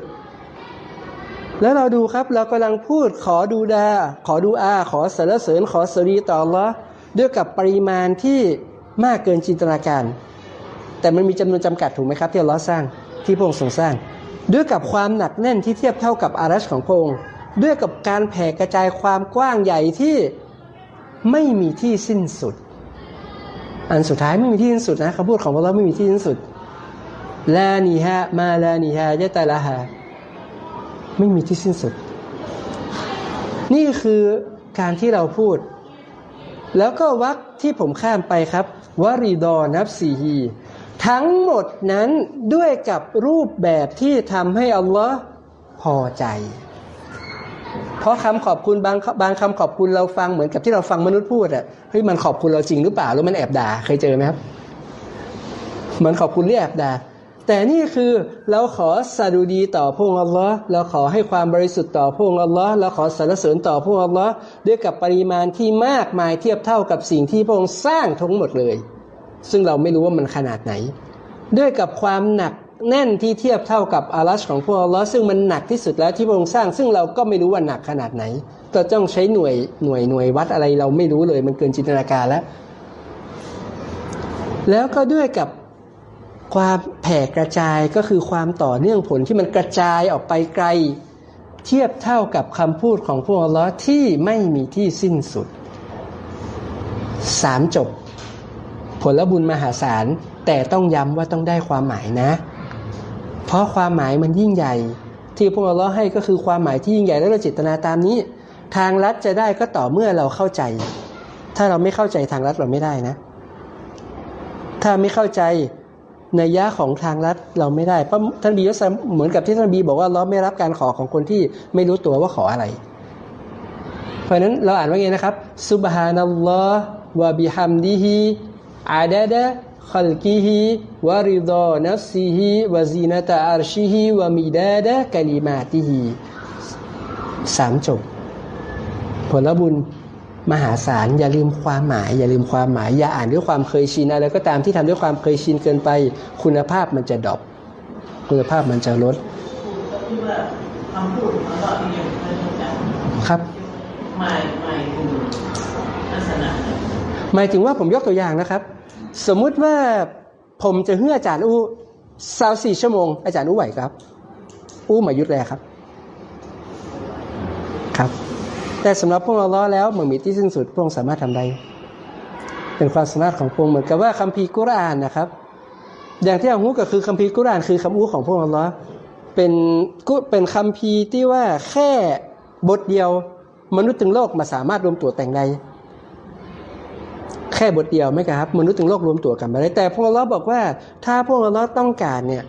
แล้วเราดูครับเรากำลังพูดขอดูดา ขอดูอา ขอสรรเสริญขอสรีต่อลลอฮ์ด้วยกับปริมาณที่มากเกินจินตนาการ แต่มันมีจำนวนจำกัดถูกไหมครับ ที่อัลลอฮ์สร้างที่พระองค์ทรงสร้าง ด้วยกับความหนักแน่นที่เทียบเท่ากับอารัชของพระองค์ด้วยกับการแผ่กระจายความกว้างใหญ่ที่ ไม่มีที่สิ้นสุด อันสุดท้ายไม่มีที่สิ้นสุดนะคำพูดของพระเราไม่มีที่สิ้นสุดลานีฮะมาลานีฮะยะตาลาฮะไม่มีที่สิ้นสุด นี่คือการที่เราพูด แล้วก็วักที่ผมข้ามไปครับวาริดอนับซีฮีทั้งหมดนั้นด้วยกับรูปแบบที่ทำให้อัลลอฮ์พอใจ เพราะคำขอบคุณบางบางคำขอบคุณเราฟังเหมือนกับที่เราฟังมนุษย์พูดอะเฮ้ยมันขอบคุณเราจริงหรือเปล่าแล้วมันแอบด่าเคยเจอไหมครับมันขอบคุณหรือแอบด่าแต่นี่คือเราขอสดุดีต่อพระองค์อัลลอฮ์เราขอให้ความบริสุทธิ์ต่อพระองค์อัลลอฮ์เราขอสรรเสริญต่อพระองค์อัลลอฮ์ด้วยกับปริมาณที่มากมายเทียบเท่ากับสิ่งที่พระองค์สร้างทั้งหมดเลย ซึ่งเราไม่รู้ว่ามันขนาดไหน ด้วยกับความหนัก แน่นที่เทียบเท่ากับอาลัชของพระองค์อัลลอฮ์ซึ่งมันหนักที่สุดแล้วที่พระองค์สร้าง ซึ่งเราก็ไม่รู้ว่าหนักขนาดไหนก็ต้องใช้หน่วยหน่วยหน่วยวัดอะไรเราไม่รู้เลย มันเกินจินตนาการแล้ว แล้วก็ด้วยกับความแผ่กระจายก็คือความต่อเนื่องผลที่มันกระจายออกไปไกล เทียบเท่ากับคำพูดของพระองอัลลอฮ์ที่ไม่มีที่สิ้นสุดสามจบ ผลบุญมหาศาลแต่ต้องย้ำว่าต้องได้ความหมายนะ เพราะความหมายมันยิ่งใหญ่ ที่พระองค์อัลลอให้ก็คือความหมายที่ยิ่งใหญ่และเราจิตนาตามนี้ ทางลัดจะได้ก็ต่อเมื่อเราเข้าใจ ถ้าเราไม่เข้าใจทางลัดเราไม่ได้นะ ถ้าไม่เข้าใจในยะของทางลัดเราไม่ได้เพราะท่านบีก็เหมือนกับที่ท่านบีบอกว่าเราไม่รับการขอของคนที่ไม่รู้ตัวว่าขออะไร เพราะฉะนั้นเราอ่านว่าไงนะครับซุบฮานัลลอฮ์วะบิฮัมดิฮิอาดะดะ ขัลกิฮิวะริดอนัฟซิฮิวะซีนะตะอาร์ชิฮิวมิดาดะกะลิมาติฮิสามจบ ผลบุญมหาศาลอย่าลืมความหมาย อย่าลืมความหมาย อย่าอ่านด้วยความเคยชินอะไรก็ตามที่ทำด้วยความเคยชินเกินไป คุณภาพมันจะดรอปคุณภาพมันจะลดครับหมายหมายถึงลักษณะหมายถึงว่าผมยกตัวอย่างนะครับ สมมุติว่าผมจะเฮืออาจารย์อู้สาวสี่ชั่วโมง อาจารย์อู้ไหวครับ อู้มายุดแลครับ ครับ แต่สำหรับพวกเราล้อแล้วเหมือนมีที่สิ้นสุดพวกสามารถทำได้ เป็นความสามารถของพวกเหมือนกับว่าคัมภีร์กุรานนะครับ อย่างที่เรารู้ก็คือคัมภีร์กุรานคือคำอู้ของพวกเราล้อเป็นกุเป็นคัมภีร์ที่ว่าแค่บทเดียว มนุษย์ถึงโลกมาสามารถรวมตัวแต่งได้ ค่บทเดียวไหมครับ มนุษย์ถึงโลกรวมตัวกันมาได้แต่พวกเราบอกว่า ถ้าพวกเราต้องการเนี่ย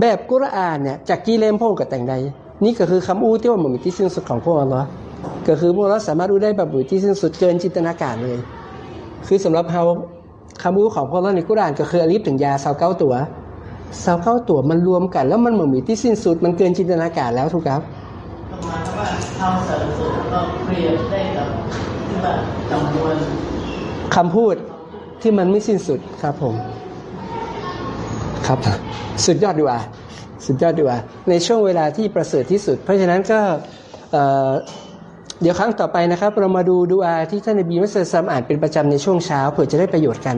แบบกุรอานเนี่ยจากกีเลมพวกกับแต่งใด นี่ก็คือคำอู้ที่ว่ามันมีที่สิ้นสุดของพวกเราก็คือพวกเราสามารถรู้ได้แบบมีที่สิ้นสุดเกินจินตนาการเลย คือสำหรับเราคำอู้ของพวกเราในกุรอานก็คืออลิฟถึงยาสาวเก้าตัวสาวเก้าตัวมันรวมกัน แล้วมันเหมือนมีที่สิ้นสุดมันเกินจินตนาการแล้วถูกครับประมาณว่าเอาสารสุขก็เปรียบได้กับที่ว่าจำนวน คำพูดที่มันไม่สิ้นสุดครับผม ครับ สุดยอดดีกว่า สุดยอดดีกว่า ในช่วงเวลาที่ประเสริฐที่สุด เพราะฉะนั้นก็เเดี๋ยวครั้งต่อไปนะครับ เรามาดูดูอาที่ท่านนบีมุสลิมอ่านเป็นประจำในช่วงเช้าเผื่อจะได้ประโยชน์กัน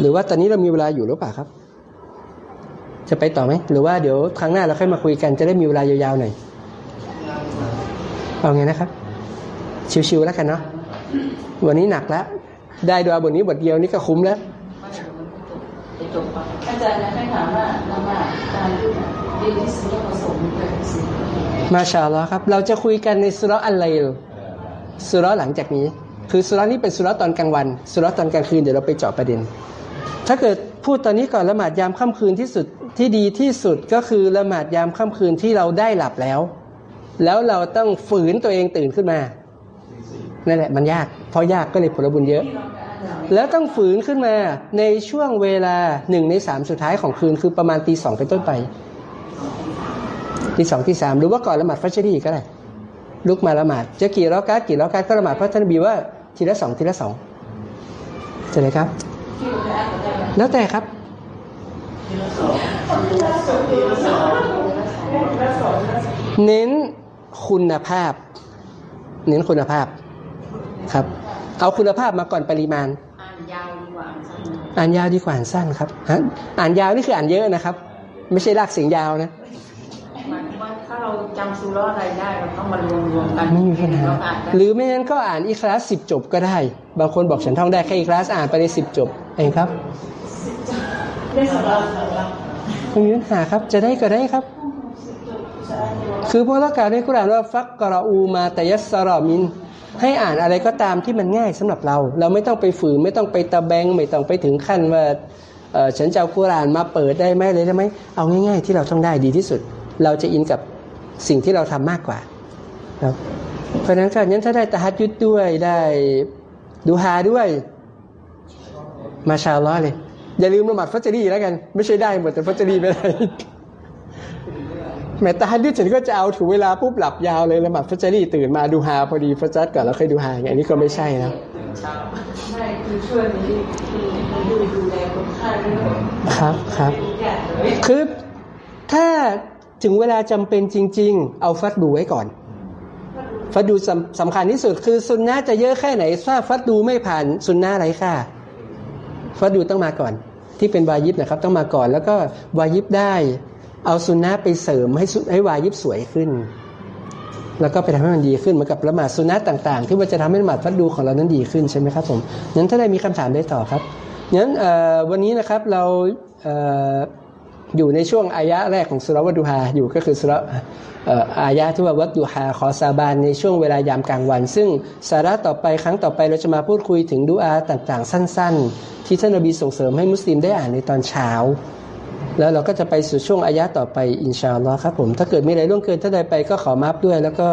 หรือว่าตอนนี้เรามีเวลาอยู่หรือเปล่าครับ จะไปต่อไหมหรือว่าเดี๋ยวครั้งหน้าเราค่อยมาคุยกันจะได้มีเวลายาวๆหน่อยเอาไงนะครับ ชิวๆแล้วกันเนาะวันนี้หนักแล้ว ได้ดูอาบทนี้บทเดียวนี่ก็คุ้มแล้วจะจบปะอาจารย์นะให้ถามว่าละหมาดการที่เรียนที่สุดผสมกับสิ่งที่มาชาอัลลอฮ์ครับ เราจะคุยกันในสุราะห์อัลไลลสุราะห์หลังจากนี้ คือสุราะห์นี้เป็นสุราะห์ตอนกลางวันสุราะห์ตอนกลางคืนเดี๋ยวเราไปเจาะประเด็น ถ้าเกิดพูดตอนนี้ก่อนละหมาดยามค่ำคืนที่สุดที่ดีที่สุดก็คือละหมาดยามค่ำคืนที่เราได้หลับแล้ว แล้วเราต้องฝืนตัวเองตื่นขึ้นมา นั่นแหละมันยาก เพราะยากก็เลยผลบุญเยอะ แล้วต้องฝืนขึ้นมาในช่วงเวลาหนึ่งในสามสุดท้ายของคืนคือประมาณตีสองเป็นต้นไปตีสองตีสามหรือว่าก่อนละหมาดฟัชรีก็ได้ลุกมาละหมาดจะกี่รอกาตกี่รอกาตก็ละหมาดเพราะท่านนบีว่าทีละสองทีละสองใช่ไหมครับ แล้วแต่ครับเน้นคุณภาพ เน้นคุณภาพ ครับ เอาคุณภาพมาก่อนปริมาณ อ่านยาวดีกว่าอ่านสั้นอ่านยาวดีกว่าอ่านสั้นครับฮะอ่านยาวนี่คืออ่านเยอะนะครับ ไม่ใช่ลากเสียงยาวนะหมายถึงว่าถ้าเราจำซูร้ออะไรได้เราต้องมารวมรวมๆกันไม่มีปัญหาเรอ่านได้หรือไม่งั้นก็อ่านอีคลาสสิบจบก็ได้ บางคนบอกฉันท่องได้แค่อีคลาสอ่านไปในสิบจบเองครับได้สำหรับสำหรับไม่มีปัญหาครับ จะได้ก็ได้ครับ คือพวกเรากล่าวในกุรอานว่าฟักกรอูมาแต่ยัสสรอมิน ให้อ่านอะไรก็ตามที่มันง่ายสำหรับเรา เราไม่ต้องไปฝืนไม่ต้องไปตะแบง ไม่ต้องไปถึงขั้นว่าฉันจะเอากุรานมาเปิดได้ไหมเลยได้ไหมเอาง่าย ๆ ที่เราต้องได้ดีที่สุด เราจะอินกับสิ่งที่เราทำมากกว่าครับเพราะนั้นก็งั้นถ้าได้ตะฮัดยุดด้วยได้ดูฮาด้วย มาชาลลอเลย อย่าลืมละหมาดฟัจรีแล้วกัน ไม่ใช่ได้หมดแต่ฟัจรีไม่ได้ แม้ตาฮัดยุดฉันก็จะเอาถึงเวลาปุ๊บหลับยาวเลยละหมาดฟัจรีตื่นมาดูฮาพอดีฟัจจัดก่อนแล้วค่อยดูฮาอย่างนี้ก็ไม่ใช่นะไม่คือช่วงนี้คือดูดูแลคนไข้ครับครับ คือถ้าถึงเวลาจำเป็นจริง ๆ เอาฟัดดูไว้ก่อน ฟัดดูสำสำคัญที่สุด คือสุนนะจะเยอะแค่ไหนถ้าฟัดดูไม่ผ่านสุนนะไรค่าฟัดดูต้องมาก่อน ที่เป็นวายิบนะครับ ต้องมาก่อนแล้วก็วายิบได้ เอาสุนนะไปเสริมให้ให้วายิบสวยขึ้น แล้วก็ไปทำให้มันดีขึ้นเหมือนกับละหมาดสุนนะต่างๆ ที่ว่าจะทำให้ละหมาดฟัดดูของเรานั้นดีขึ้นใช่ไหมครับผมงั้นถ้าได้มีคำถามได้ต่อครับงั้นวันนี้นะครับเราเออยู่ในช่วงอายะแรกของสุรวัดดูฮาอยู่ก็คือสุรอายะที่ว่าวัดดูฮาขอสาบานในช่วงเวลายามกลางวัน ซึ่งสาระต่อไปครั้งต่อไปเราจะมาพูดคุยถึงดูอาต่างๆ สั้น ๆ ที่ท่านนบีส่งเสริมให้มุสลิมได้อ่านในตอนเช้า แล้วเราก็จะไปสู่ช่วงอายะต่อไปอินชาอัลลอฮ์ครับผม ถ้าเกิดมีอะไรล่วงเกินท่านใดไปก็ขอมาฟด้วย แล้วก็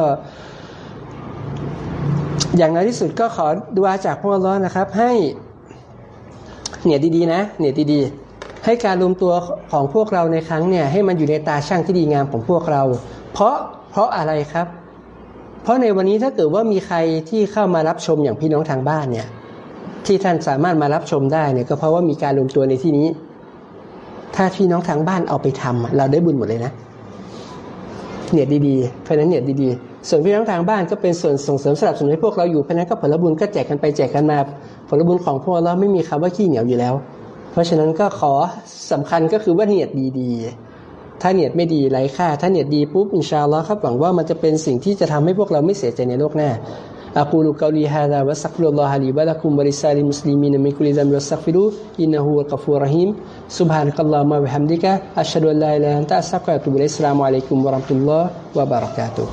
อย่างน้อยที่สุดก็ขอดูอาจากพวกอัลลอฮ์นะครับ ให้เนี่ยดีๆนะ เนี่ยดีๆ ให้การรวมตัวของพวกเราในครั้งเนี่ย ให้มันอยู่ในตาช่างที่ดีงามของพวกเรา เพราะเพราะอะไรครับ เพราะในวันนี้ถ้าเกิดว่ามีใครที่เข้ามารับชมอย่างพี่น้องทางบ้านเนี่ย ที่ท่านสามารถมารับชมได้เนี่ยก็เพราะว่ามีการรวมตัวในที่นี้ ถ้าพี่น้องทางบ้านเอาไปทำอะเราได้บุญหมดเลยนะ เนี่ยดีๆ เพราะฉะนั้นเนี่ยดีๆ ส่วนพี่น้องทางบ้านก็เป็นส่วนส่งเสริมสนับสนุนให้พวกเราอยู่ เพราะนั้นก็ผลบุญก็แจกกันไปแจกกันมา ผลบุญของพวกเราไม่มีคำว่าขี้เหนียวอยู่แล้ว เพราะฉะนั้นก็ขอสำคัญก็คือว่าเนี่ยดีๆ ถ้าเนียดไม่ดีไร้ค่า ถ้าเนียดดีปุ๊บอินชาอัลลอฮ์ครับหวังว่ามันจะเป็นสิ่งที่จะทำให้พวกเราไม่เสียใจในโลกหน้า أقول قولي هذا وأستغفر الله لي ولكم ولسائر المسلمين من كل ذنب واستغفروه إنه هو الغفور الرحيم سبحانك اللهم وبحمدك أشهد أن لا إله إلا أنت أستغفرك وأتوب إليك السلام عليكم ورحمة الله وبركاته